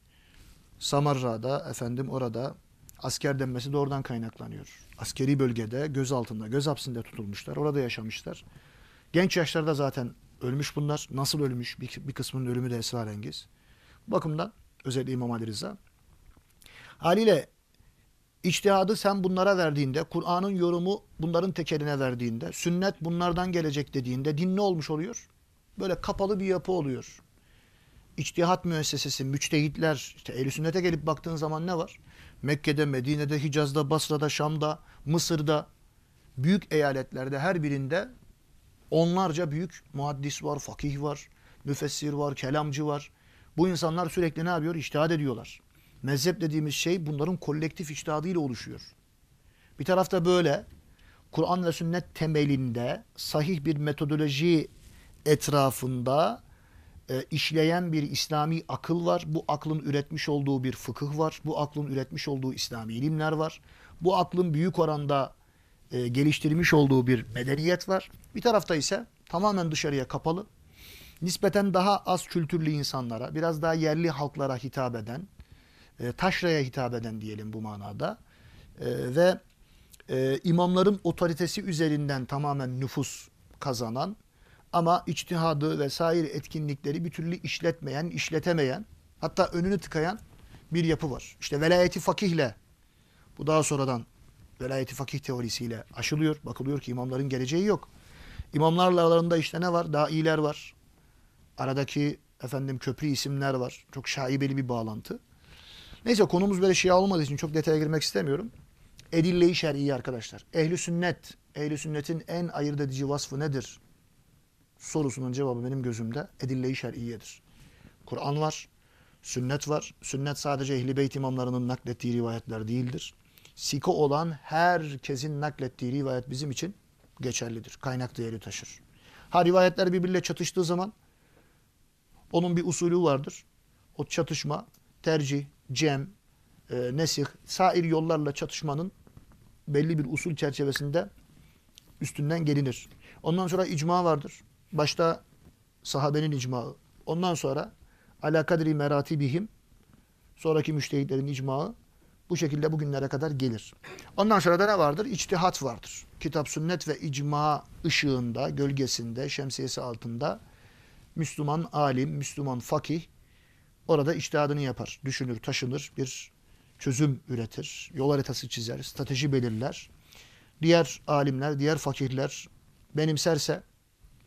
[SPEAKER 1] Samarra'da efendim orada asker denmesi de oradan kaynaklanıyor. Askeri bölgede göz altında, göz hapsinde tutulmuşlar. Orada yaşamışlar. Genç yaşlarda zaten ölmüş bunlar. Nasıl ölmüş? Bir, bir kısmının ölümü de esrarengiz. Bu bakımdan özellikle İmam Ali Rıza. Haliyle içtihadı sen bunlara verdiğinde, Kur'an'ın yorumu bunların tekeline verdiğinde, sünnet bunlardan gelecek dediğinde din ne olmuş oluyor? Böyle kapalı bir yapı oluyor. İçtihat müessesesi, müçtehitler, işte ehl sünnete gelip baktığın zaman ne var? Mekke'de, Medine'de, Hicaz'da, Basra'da, Şam'da, Mısır'da, büyük eyaletlerde her birinde onlarca büyük muhaddis var, fakih var, müfessir var, kelamcı var. Bu insanlar sürekli ne yapıyor? İçtihad ediyorlar. Mezhep dediğimiz şey bunların kolektif içtihadıyla oluşuyor. Bir tarafta böyle Kur'an ve sünnet temelinde sahih bir metodoloji etrafında e, işleyen bir İslami akıl var. Bu aklın üretmiş olduğu bir fıkıh var. Bu aklın üretmiş olduğu İslami ilimler var. Bu aklın büyük oranda e, geliştirmiş olduğu bir medeniyet var. Bir tarafta ise tamamen dışarıya kapalı, nispeten daha az kültürlü insanlara, biraz daha yerli halklara hitap eden, e, taşraya hitap eden diyelim bu manada e, ve e, imamların otoritesi üzerinden tamamen nüfus kazanan ama içtihadı vesaire etkinlikleri bir türlü işletmeyen, işletemeyen, hatta önünü tıkayan bir yapı var. İşte velayeti fakihle, bu daha sonradan velayeti fakih teorisiyle aşılıyor. Bakılıyor ki imamların geleceği yok. İmamlarla aralarında işte ne var? Daha iyiler var. Aradaki efendim köprü isimler var. Çok şaibeli bir bağlantı. Neyse konumuz böyle şey olmadığı için çok detaya girmek istemiyorum. Edille-i şer'i arkadaşlar. Ehli sünnet, ehli sünnetin en ayırt edici vasfı nedir? Sorusunun cevabı benim gözümde edille-i şer'iyedir. Kur'an var, sünnet var. Sünnet sadece ehli beyt imamlarının naklettiği rivayetler değildir. Sika olan herkesin naklettiği rivayet bizim için geçerlidir. Kaynak değeri taşır. Ha rivayetler birbiriyle çatıştığı zaman onun bir usulü vardır. O çatışma, tercih, cem, e, nesih, sair yollarla çatışmanın belli bir usul çerçevesinde üstünden gelinir. Ondan sonra icma vardır. Başta sahabenin icmağı. Ondan sonra ala kadri meratibihim sonraki müştehitlerin icmağı bu şekilde bugünlere kadar gelir. Ondan sonra da ne vardır? İçtihat vardır. Kitap, sünnet ve icma ışığında, gölgesinde, şemsiyesi altında Müslüman alim, Müslüman fakih orada içtihadını yapar. Düşünür, taşınır, bir çözüm üretir. Yol haritası çizer, strateji belirler. Diğer alimler, diğer fakihler benimserse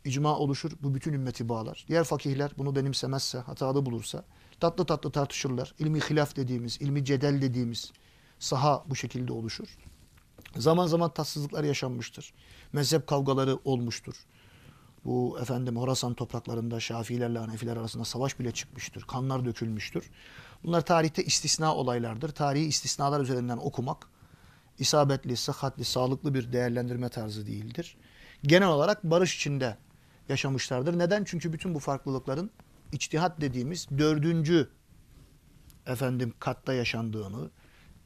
[SPEAKER 1] icma oluşur. Bu bütün ümmeti bağlar. Diğer fakihler bunu benimsemezse, hatalı bulursa tatlı tatlı tartışırlar. İlmi hilaf dediğimiz, ilmi cedel dediğimiz saha bu şekilde oluşur. Zaman zaman tatsızlıklar yaşanmıştır. Mezhep kavgaları olmuştur. Bu efendim Horasan topraklarında Şafiilerle Hanefiler arasında savaş bile çıkmıştır. Kanlar dökülmüştür. Bunlar tarihte istisna olaylardır. Tarihi istisnalar üzerinden okumak isabetli, sıhhatli, sağlıklı bir değerlendirme tarzı değildir. Genel olarak barış içinde yaşamışlardır. Neden? Çünkü bütün bu farklılıkların içtihat dediğimiz dördüncü efendim katta yaşandığını,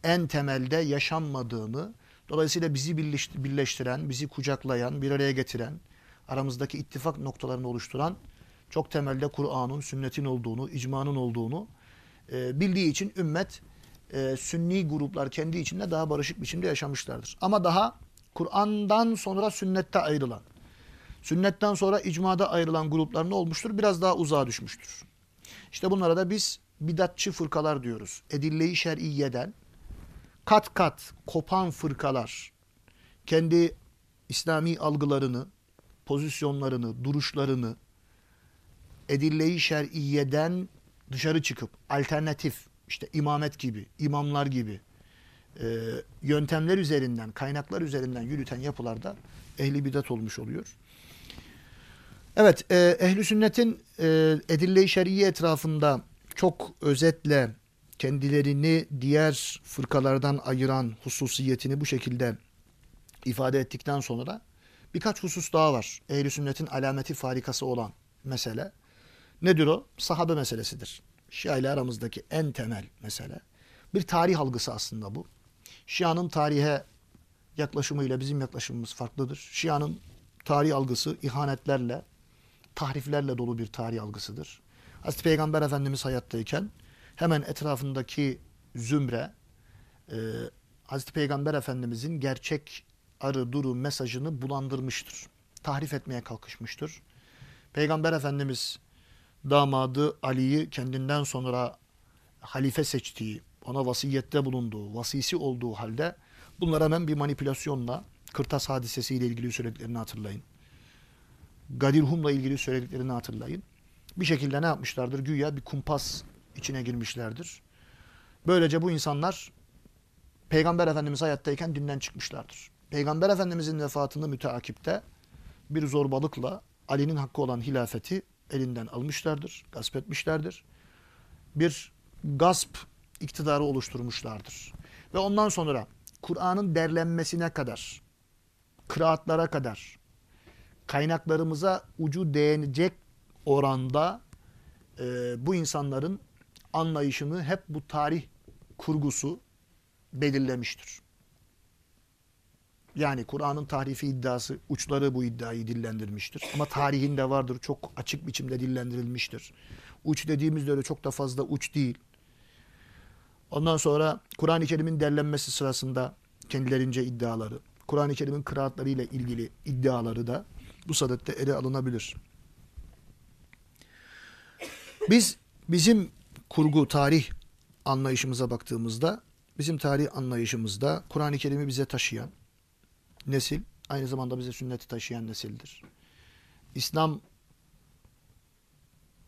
[SPEAKER 1] en temelde yaşanmadığını, dolayısıyla bizi birleştiren, bizi kucaklayan, bir araya getiren, aramızdaki ittifak noktalarını oluşturan çok temelde Kur'an'ın, sünnetin olduğunu, icmanın olduğunu e, bildiği için ümmet e, sünni gruplar kendi içinde daha barışık biçimde yaşamışlardır. Ama daha Kur'an'dan sonra sünnette ayrılan, sünnetten sonra icmada ayrılan gruplar ne olmuştur? Biraz daha uzağa düşmüştür. İşte bunlara da biz bidatçı fırkalar diyoruz. Edille-i şer'iyeden kat kat kopan fırkalar kendi İslami algılarını, pozisyonlarını, duruşlarını edille-i şer'iyeden dışarı çıkıp alternatif işte imamet gibi, imamlar gibi e, yöntemler üzerinden, kaynaklar üzerinden yürüten yapılarda ehli bidat olmuş oluyor. Evet, e, ehli sünnetin e, edille-i şer'iye etrafında çok özetle kendilerini diğer fırkalardan ayıran hususiyetini bu şekilde ifade ettikten sonra birkaç husus daha var. Ehl-i sünnetin alameti farikası olan mesele. Nedir o? Sahabe meselesidir. Şia ile aramızdaki en temel mesele. Bir tarih algısı aslında bu. Şia'nın tarihe yaklaşımıyla bizim yaklaşımımız farklıdır. Şia'nın tarih algısı ihanetlerle, tahriflerle dolu bir tarih algısıdır. Hazreti Peygamber Efendimiz hayattayken hemen etrafındaki zümre e, Hazreti Peygamber Efendimizin gerçek arı duru mesajını bulandırmıştır. Tahrif etmeye kalkışmıştır. Peygamber Efendimiz damadı Ali'yi kendinden sonra halife seçtiği, ona vasiyette bulunduğu, vasisi olduğu halde bunlara hemen bir manipülasyonla Kırtas hadisesiyle ilgili söylediklerini hatırlayın. Gadirhum'la ilgili söylediklerini hatırlayın. Bir şekilde ne yapmışlardır? Güya bir kumpas içine girmişlerdir. Böylece bu insanlar Peygamber Efendimiz hayattayken dinden çıkmışlardır. Peygamber Efendimizin vefatını müteakipte bir zorbalıkla Ali'nin hakkı olan hilafeti elinden almışlardır, gasp etmişlerdir. Bir gasp iktidarı oluşturmuşlardır. Ve ondan sonra Kur'an'ın derlenmesine kadar, kıraatlara kadar, kaynaklarımıza ucu değinecek oranda e, bu insanların anlayışını hep bu tarih kurgusu belirlemiştir. Yani Kur'an'ın tahrifi iddiası uçları bu iddiayı dillendirmiştir. Ama tarihinde vardır çok açık biçimde dillendirilmiştir. Uç dediğimizde öyle çok da fazla uç değil. Ondan sonra Kur'an-ı Kerim'in derlenmesi sırasında kendilerince iddiaları, Kur'an-ı Kerim'in kıraatları ile ilgili iddiaları da bu sadette ele alınabilir. Biz bizim kurgu, tarih anlayışımıza baktığımızda, bizim tarih anlayışımızda Kur'an-ı Kerim'i bize taşıyan nesil, aynı zamanda bize sünneti taşıyan nesildir. İslam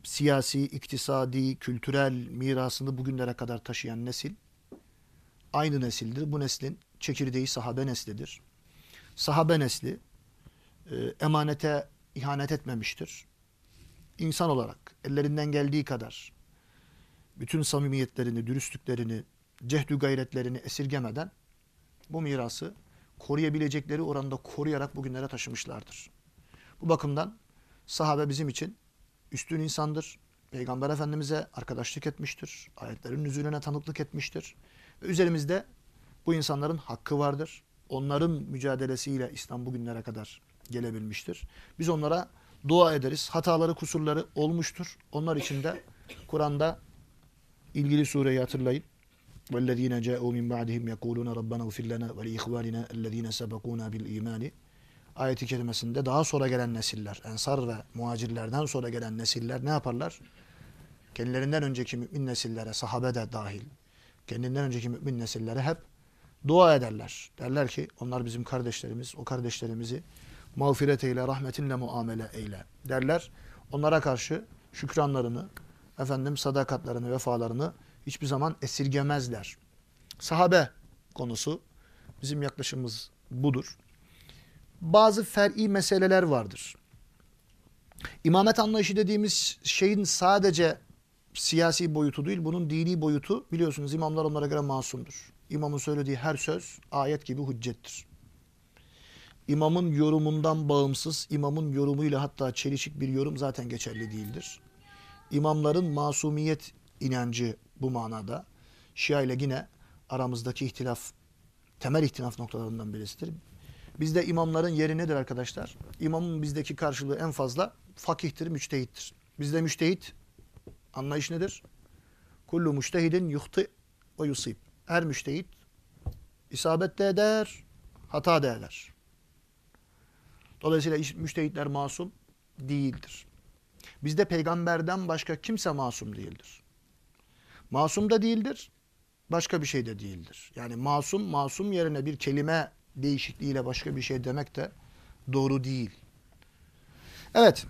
[SPEAKER 1] siyasi, iktisadi, kültürel mirasını bugünlere kadar taşıyan nesil aynı nesildir. Bu neslin çekirdeği sahabe neslidir. Sahabe nesli e, emanete ihanet etmemiştir. İnsan olarak ellerinden geldiği kadar bütün samimiyetlerini, dürüstlüklerini, cehdü gayretlerini esirgemeden bu mirası koruyabilecekleri oranda koruyarak bugünlere taşımışlardır. Bu bakımdan sahabe bizim için üstün insandır. Peygamber Efendimiz'e arkadaşlık etmiştir. Ayetlerin nüzulüne tanıklık etmiştir. Ve üzerimizde bu insanların hakkı vardır. Onların mücadelesiyle İslam bugünlere kadar gelebilmiştir. Biz onlara dua ederiz. Hataları, kusurları olmuştur. Onlar için de Kur'an'da ilgili sureyi hatırlayın. وَالَّذ۪ينَ جَاءُوا مِنْ بَعْدِهِمْ يَقُولُونَ رَبَّنَا اغْفِرْ لَنَا وَلِإِخْوَانِنَا الَّذ۪ينَ سَبَقُونَا بِالْا۪يمَانِ Ayeti kerimesinde daha sonra gelen nesiller, ensar ve muhacirlerden sonra gelen nesiller ne yaparlar? Kendilerinden önceki mümin nesillere, sahabe de dahil, kendinden önceki mümin nesillere hep dua ederler. Derler ki onlar bizim kardeşlerimiz, o kardeşlerimizi mağfiret eyle, rahmetinle muamele eyle derler. Onlara karşı şükranlarını, efendim sadakatlerini, vefalarını hiçbir zaman esirgemezler. Sahabe konusu bizim yaklaşımımız budur. Bazı fer'i meseleler vardır. İmamet anlayışı dediğimiz şeyin sadece siyasi boyutu değil, bunun dini boyutu biliyorsunuz imamlar onlara göre masumdur. İmamın söylediği her söz ayet gibi hüccettir. İmamın yorumundan bağımsız, imamın yorumuyla hatta çelişik bir yorum zaten geçerli değildir. İmamların masumiyet inancı bu manada. Şia ile yine aramızdaki ihtilaf, temel ihtilaf noktalarından birisidir. Bizde imamların yeri nedir arkadaşlar? İmamın bizdeki karşılığı en fazla fakihtir, müçtehittir. Bizde müçtehit anlayış nedir? Kullu müştehidin yuhti ve yusib. Her müştehit isabet de eder, hata da eder. Dolayısıyla müştehitler masum değildir. Bizde peygamberden başka kimse masum değildir. Masum da değildir, başka bir şey de değildir. Yani masum, masum yerine bir kelime değişikliğiyle başka bir şey demek de doğru değil. Evet.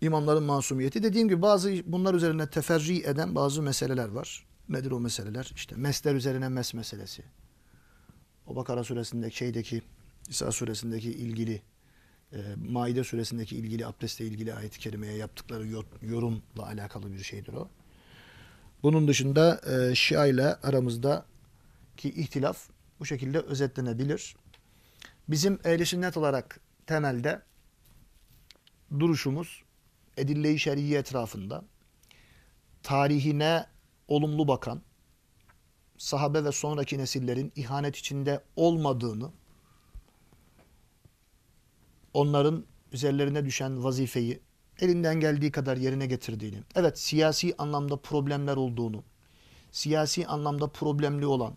[SPEAKER 1] İmamların masumiyeti. Dediğim gibi bazı bunlar üzerine teferri eden bazı meseleler var. Nedir o meseleler? İşte mesler üzerine mes meselesi. O Bakara suresindeki şeydeki İsa suresindeki ilgili e, Maide suresindeki ilgili abdestle ilgili ayet-i kerimeye yaptıkları yorumla alakalı bir şeydir o. Bunun dışında e, Şia ile aramızdaki ihtilaf bu şekilde özetlenebilir. Bizim ehli sünnet olarak temelde duruşumuz edille-i şer'iye etrafında tarihine olumlu bakan, sahabe ve sonraki nesillerin ihanet içinde olmadığını, onların üzerlerine düşen vazifeyi elinden geldiği kadar yerine getirdiğini, evet siyasi anlamda problemler olduğunu, siyasi anlamda problemli olan,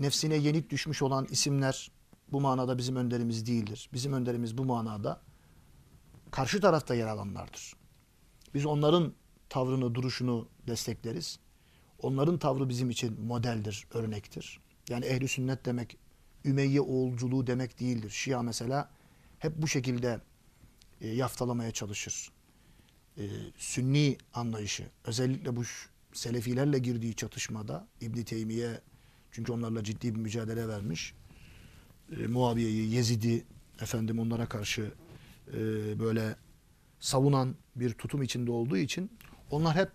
[SPEAKER 1] nefsine yenik düşmüş olan isimler bu manada bizim önderimiz değildir. Bizim önderimiz bu manada karşı tarafta yer alanlardır. Biz onların tavrını, duruşunu destekleriz. Onların tavrı bizim için modeldir, örnektir. Yani ehli sünnet demek Ümeyye oğulculuğu demek değildir. Şia mesela hep bu şekilde e, yaftalamaya çalışır. E, sünni anlayışı özellikle bu Selefilerle girdiği çatışmada İbn Teymiye çünkü onlarla ciddi bir mücadele vermiş. E, Muaviye'yi, Yezid'i efendim onlara karşı e, böyle savunan bir tutum içinde olduğu için onlar hep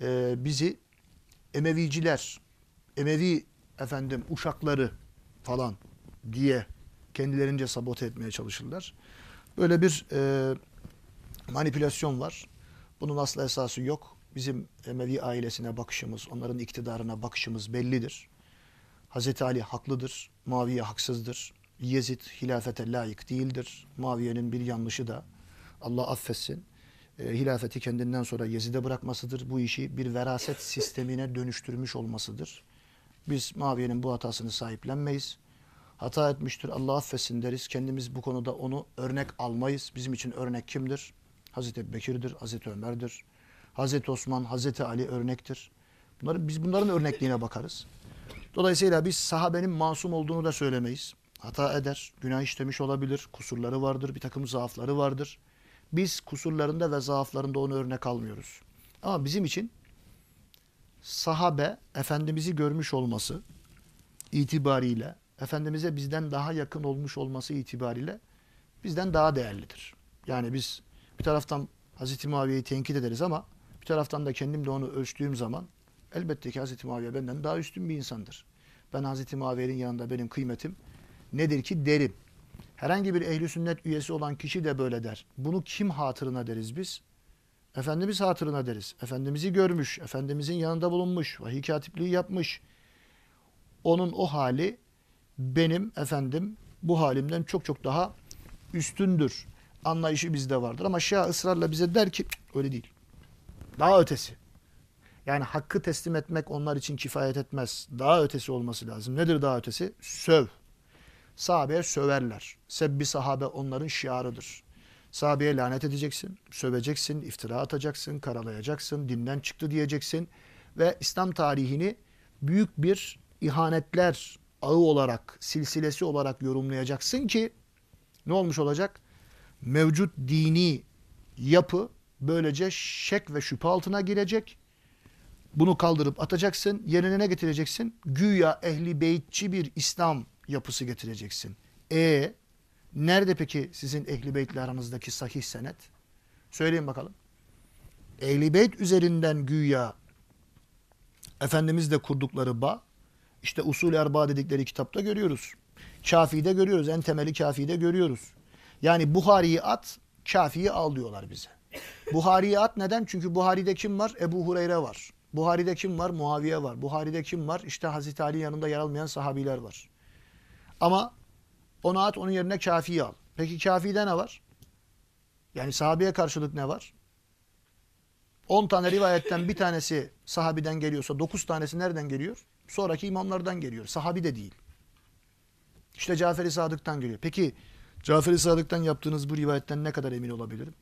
[SPEAKER 1] e, bizi Emeviciler, Emevi efendim uşakları falan diye kendilerince sabote etmeye çalışırlar. Böyle bir e, manipülasyon var. Bunun asla esası yok. Bizim Emevi ailesine bakışımız, onların iktidarına bakışımız bellidir. Hazreti Ali haklıdır, Muaviye haksızdır. Yezid hilafete layık değildir. Muaviye'nin bir yanlışı da Allah affetsin. E, hilafeti kendinden sonra Yezid'e bırakmasıdır. Bu işi bir veraset sistemine dönüştürmüş olmasıdır. Biz Muaviye'nin bu hatasını sahiplenmeyiz hata etmiştir. Allah affetsin deriz. Kendimiz bu konuda onu örnek almayız. Bizim için örnek kimdir? Hazreti Bekir'dir, Hazreti Ömer'dir. Hazreti Osman, Hazreti Ali örnektir. Bunları, biz bunların örnekliğine bakarız. Dolayısıyla biz sahabenin masum olduğunu da söylemeyiz. Hata eder, günah işlemiş olabilir, kusurları vardır, bir takım zaafları vardır. Biz kusurlarında ve zaaflarında onu örnek almıyoruz. Ama bizim için sahabe Efendimiz'i görmüş olması itibariyle Efendimiz'e bizden daha yakın olmuş olması itibariyle bizden daha değerlidir. Yani biz bir taraftan Hazreti Muaviye'yi tenkit ederiz ama bir taraftan da kendim de onu ölçtüğüm zaman elbette ki Hazreti Muaviye benden daha üstün bir insandır. Ben Hazreti Muaviye'nin yanında benim kıymetim nedir ki derim. Herhangi bir ehli sünnet üyesi olan kişi de böyle der. Bunu kim hatırına deriz biz? Efendimiz hatırına deriz. Efendimiz'i görmüş, Efendimiz'in yanında bulunmuş, vahiy katipliği yapmış. Onun o hali benim efendim bu halimden çok çok daha üstündür anlayışı bizde vardır. Ama Şia ısrarla bize der ki öyle değil. Daha ötesi. Yani hakkı teslim etmek onlar için kifayet etmez. Daha ötesi olması lazım. Nedir daha ötesi? Söv. Sahabeye söverler. Sebbi sahabe onların şiarıdır. Sahabeye lanet edeceksin, söveceksin, iftira atacaksın, karalayacaksın, dinden çıktı diyeceksin ve İslam tarihini büyük bir ihanetler ağı olarak, silsilesi olarak yorumlayacaksın ki ne olmuş olacak? Mevcut dini yapı böylece şek ve şüphe altına girecek. Bunu kaldırıp atacaksın. Yerine ne getireceksin? Güya ehli beytçi bir İslam yapısı getireceksin. E nerede peki sizin ehli beytle aranızdaki sahih senet? Söyleyin bakalım. Ehli beyt üzerinden güya Efendimizle kurdukları bağ işte usul erba dedikleri kitapta görüyoruz. Kafi'de görüyoruz. En temeli Kafi'de görüyoruz. Yani Buhari'yi at, Kafi'yi al diyorlar bize. Buhari'yi at neden? Çünkü Buhari'de kim var? Ebu Hureyre var. Buhari'de kim var? Muaviye var. Buhari'de kim var? İşte Hazreti Ali yanında yer almayan sahabiler var. Ama onu at, onun yerine Kafi'yi al. Peki Kafi'de ne var? Yani sahabeye karşılık ne var? 10 tane rivayetten bir tanesi sahabiden geliyorsa 9 tanesi nereden geliyor? Sonraki imamlardan geliyor. Sahabi de değil. İşte Cafer-i Sadık'tan geliyor. Peki Cafer-i Sadık'tan yaptığınız bu rivayetten ne kadar emin olabilirim?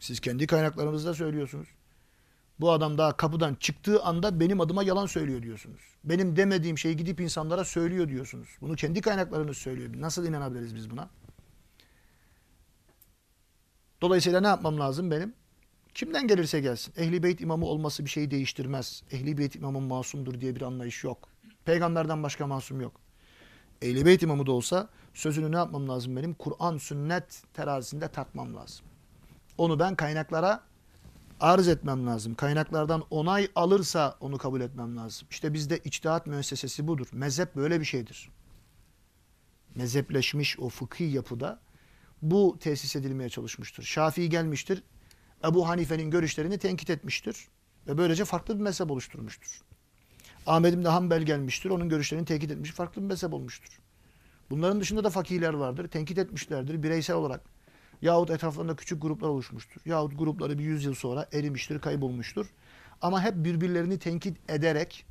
[SPEAKER 1] Siz kendi kaynaklarınızda söylüyorsunuz. Bu adam daha kapıdan çıktığı anda benim adıma yalan söylüyor diyorsunuz. Benim demediğim şeyi gidip insanlara söylüyor diyorsunuz. Bunu kendi kaynaklarınız söylüyor. Nasıl inanabiliriz biz buna? Dolayısıyla ne yapmam lazım benim? Kimden gelirse gelsin. Ehli beyt imamı olması bir şeyi değiştirmez. Ehli beyt imamı masumdur diye bir anlayış yok. Peygamberden başka masum yok. Ehli beyt imamı da olsa sözünü ne yapmam lazım benim? Kur'an, sünnet terazisinde tartmam lazım. Onu ben kaynaklara arz etmem lazım. Kaynaklardan onay alırsa onu kabul etmem lazım. İşte bizde içtihat müessesesi budur. Mezhep böyle bir şeydir. Mezhepleşmiş o fıkhi yapıda bu tesis edilmeye çalışmıştır. Şafii gelmiştir. Ebu Hanife'nin görüşlerini tenkit etmiştir. Ve böylece farklı bir mezhep oluşturmuştur. Ahmed İbni Hanbel gelmiştir. Onun görüşlerini tenkit etmiş. Farklı bir mezhep olmuştur. Bunların dışında da fakihler vardır. Tenkit etmişlerdir bireysel olarak. Yahut etraflarında küçük gruplar oluşmuştur. Yahut grupları bir yüzyıl sonra erimiştir, kaybolmuştur. Ama hep birbirlerini tenkit ederek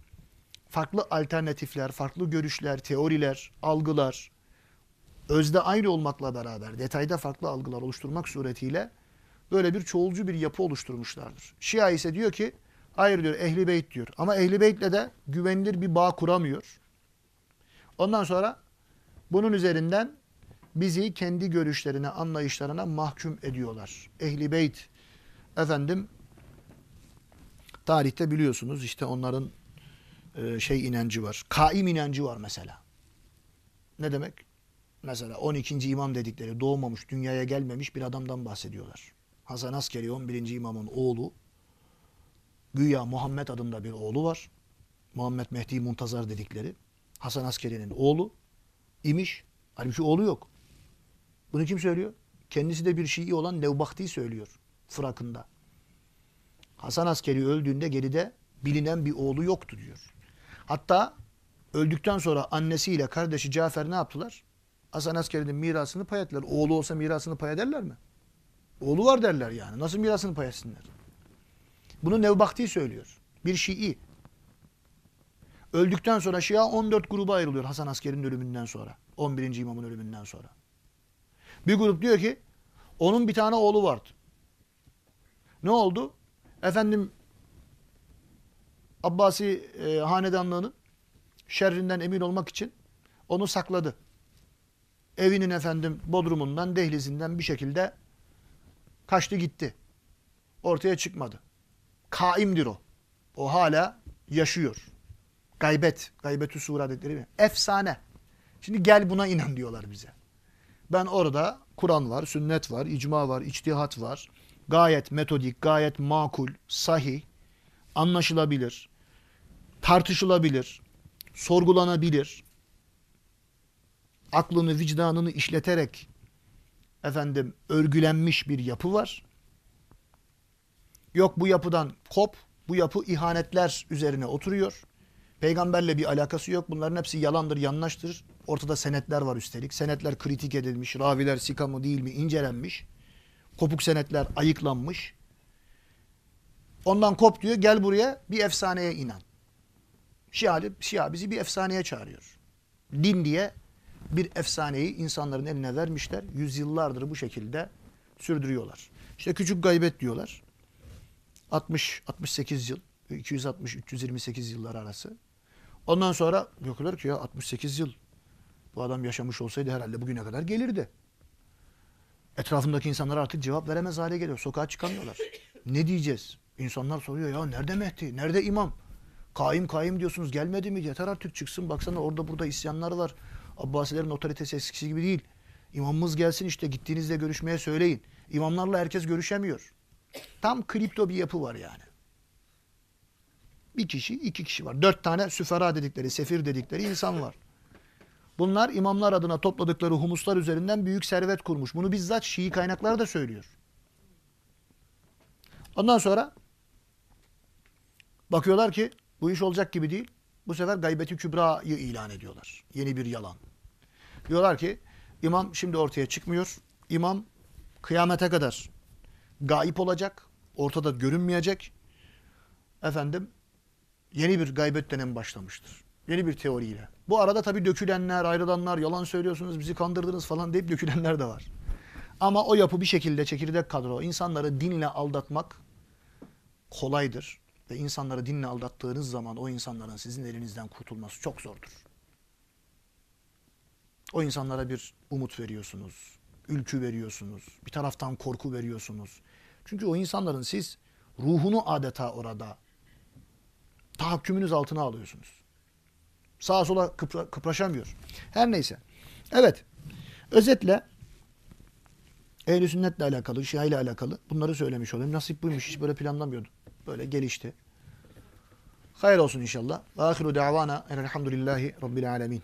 [SPEAKER 1] farklı alternatifler, farklı görüşler, teoriler, algılar, özde aynı olmakla beraber detayda farklı algılar oluşturmak suretiyle böyle bir çoğulcu bir yapı oluşturmuşlardır. Şia ise diyor ki hayır diyor ehli beyt diyor. Ama ehli beytle de güvenilir bir bağ kuramıyor. Ondan sonra bunun üzerinden bizi kendi görüşlerine, anlayışlarına mahkum ediyorlar. Ehli beyt efendim tarihte biliyorsunuz işte onların e, şey inancı var. Kaim inancı var mesela. Ne demek? Mesela 12. imam dedikleri doğmamış, dünyaya gelmemiş bir adamdan bahsediyorlar. Hasan Askeri 11. imamın oğlu. Güya Muhammed adında bir oğlu var. Muhammed Mehdi Muntazar dedikleri. Hasan Askeri'nin oğlu imiş. Halbuki oğlu yok. Bunu kim söylüyor? Kendisi de bir Şii olan Nevbahti söylüyor Fırak'ında. Hasan Askeri öldüğünde geride bilinen bir oğlu yoktu diyor. Hatta öldükten sonra annesiyle kardeşi Cafer ne yaptılar? Hasan Askeri'nin mirasını pay ettiler. Oğlu olsa mirasını pay ederler mi? Oğlu var derler yani. Nasıl mirasını pay etsinler? Bunu Nevbahti söylüyor. Bir Şii. Öldükten sonra Şia 14 gruba ayrılıyor Hasan Askeri'nin ölümünden sonra. 11. imamın ölümünden sonra. Bir grup diyor ki onun bir tane oğlu vardı. Ne oldu? Efendim Abbasi e, hanedanlığının şerrinden emin olmak için onu sakladı. Evinin efendim bodrumundan, dehlizinden bir şekilde kaçtı gitti. Ortaya çıkmadı. Kaimdir o. O hala yaşıyor. Gaybet, gaybetü sura dedikleri mi? Efsane. Şimdi gel buna inan diyorlar bize. Ben orada Kur'an var, sünnet var, icma var, içtihat var. Gayet metodik, gayet makul, sahih, anlaşılabilir, tartışılabilir, sorgulanabilir. Aklını, vicdanını işleterek efendim örgülenmiş bir yapı var. Yok bu yapıdan kop, bu yapı ihanetler üzerine oturuyor. Peygamberle bir alakası yok. Bunların hepsi yalandır, yanlıştır. Ortada senetler var üstelik. Senetler kritik edilmiş. Raviler sika mı değil mi incelenmiş. Kopuk senetler ayıklanmış. Ondan kop diyor gel buraya bir efsaneye inan. Şia, Şia bizi bir efsaneye çağırıyor. Din diye bir efsaneyi insanların eline vermişler. Yüzyıllardır bu şekilde sürdürüyorlar. İşte küçük gaybet diyorlar. 60-68 yıl, 260-328 yıllar arası. Ondan sonra diyorlar ki ya 68 yıl bu adam yaşamış olsaydı herhalde bugüne kadar gelirdi. Etrafındaki insanlar artık cevap veremez hale geliyor. Sokağa çıkamıyorlar. Ne diyeceğiz? İnsanlar soruyor ya nerede Mehdi? Nerede imam? Kaim kaim diyorsunuz gelmedi mi? Yeter artık çıksın. Baksana orada burada isyanlar var. Abbasilerin otoritesi eskisi gibi değil. İmamımız gelsin işte gittiğinizde görüşmeye söyleyin. İmamlarla herkes görüşemiyor. Tam kripto bir yapı var yani. Bir kişi, iki kişi var. Dört tane süfera dedikleri, sefir dedikleri insan var. Bunlar imamlar adına topladıkları humuslar üzerinden büyük servet kurmuş. Bunu bizzat Şii kaynakları da söylüyor. Ondan sonra bakıyorlar ki bu iş olacak gibi değil. Bu sefer gaybeti kübra'yı ilan ediyorlar. Yeni bir yalan. Diyorlar ki imam şimdi ortaya çıkmıyor. İmam kıyamete kadar gayip olacak. Ortada görünmeyecek. Efendim yeni bir gaybet dönemi başlamıştır. Yeni bir teoriyle. Bu arada tabii dökülenler, ayrılanlar, yalan söylüyorsunuz, bizi kandırdınız falan deyip dökülenler de var. Ama o yapı bir şekilde çekirdek kadro insanları dinle aldatmak kolaydır. Ve insanları dinle aldattığınız zaman o insanların sizin elinizden kurtulması çok zordur. O insanlara bir umut veriyorsunuz, ülkü veriyorsunuz, bir taraftan korku veriyorsunuz. Çünkü o insanların siz ruhunu adeta orada tahakkümünüz altına alıyorsunuz. Sağa sola kıpra, kıpraşamıyor. Her neyse. Evet. Özetle ehl sünnetle alakalı, Şia ile alakalı bunları söylemiş olayım. Nasip buymuş. Hiç böyle planlamıyordum. Böyle gelişti. Hayır olsun inşallah. Ve ahiru davana elhamdülillahi rabbil alemin.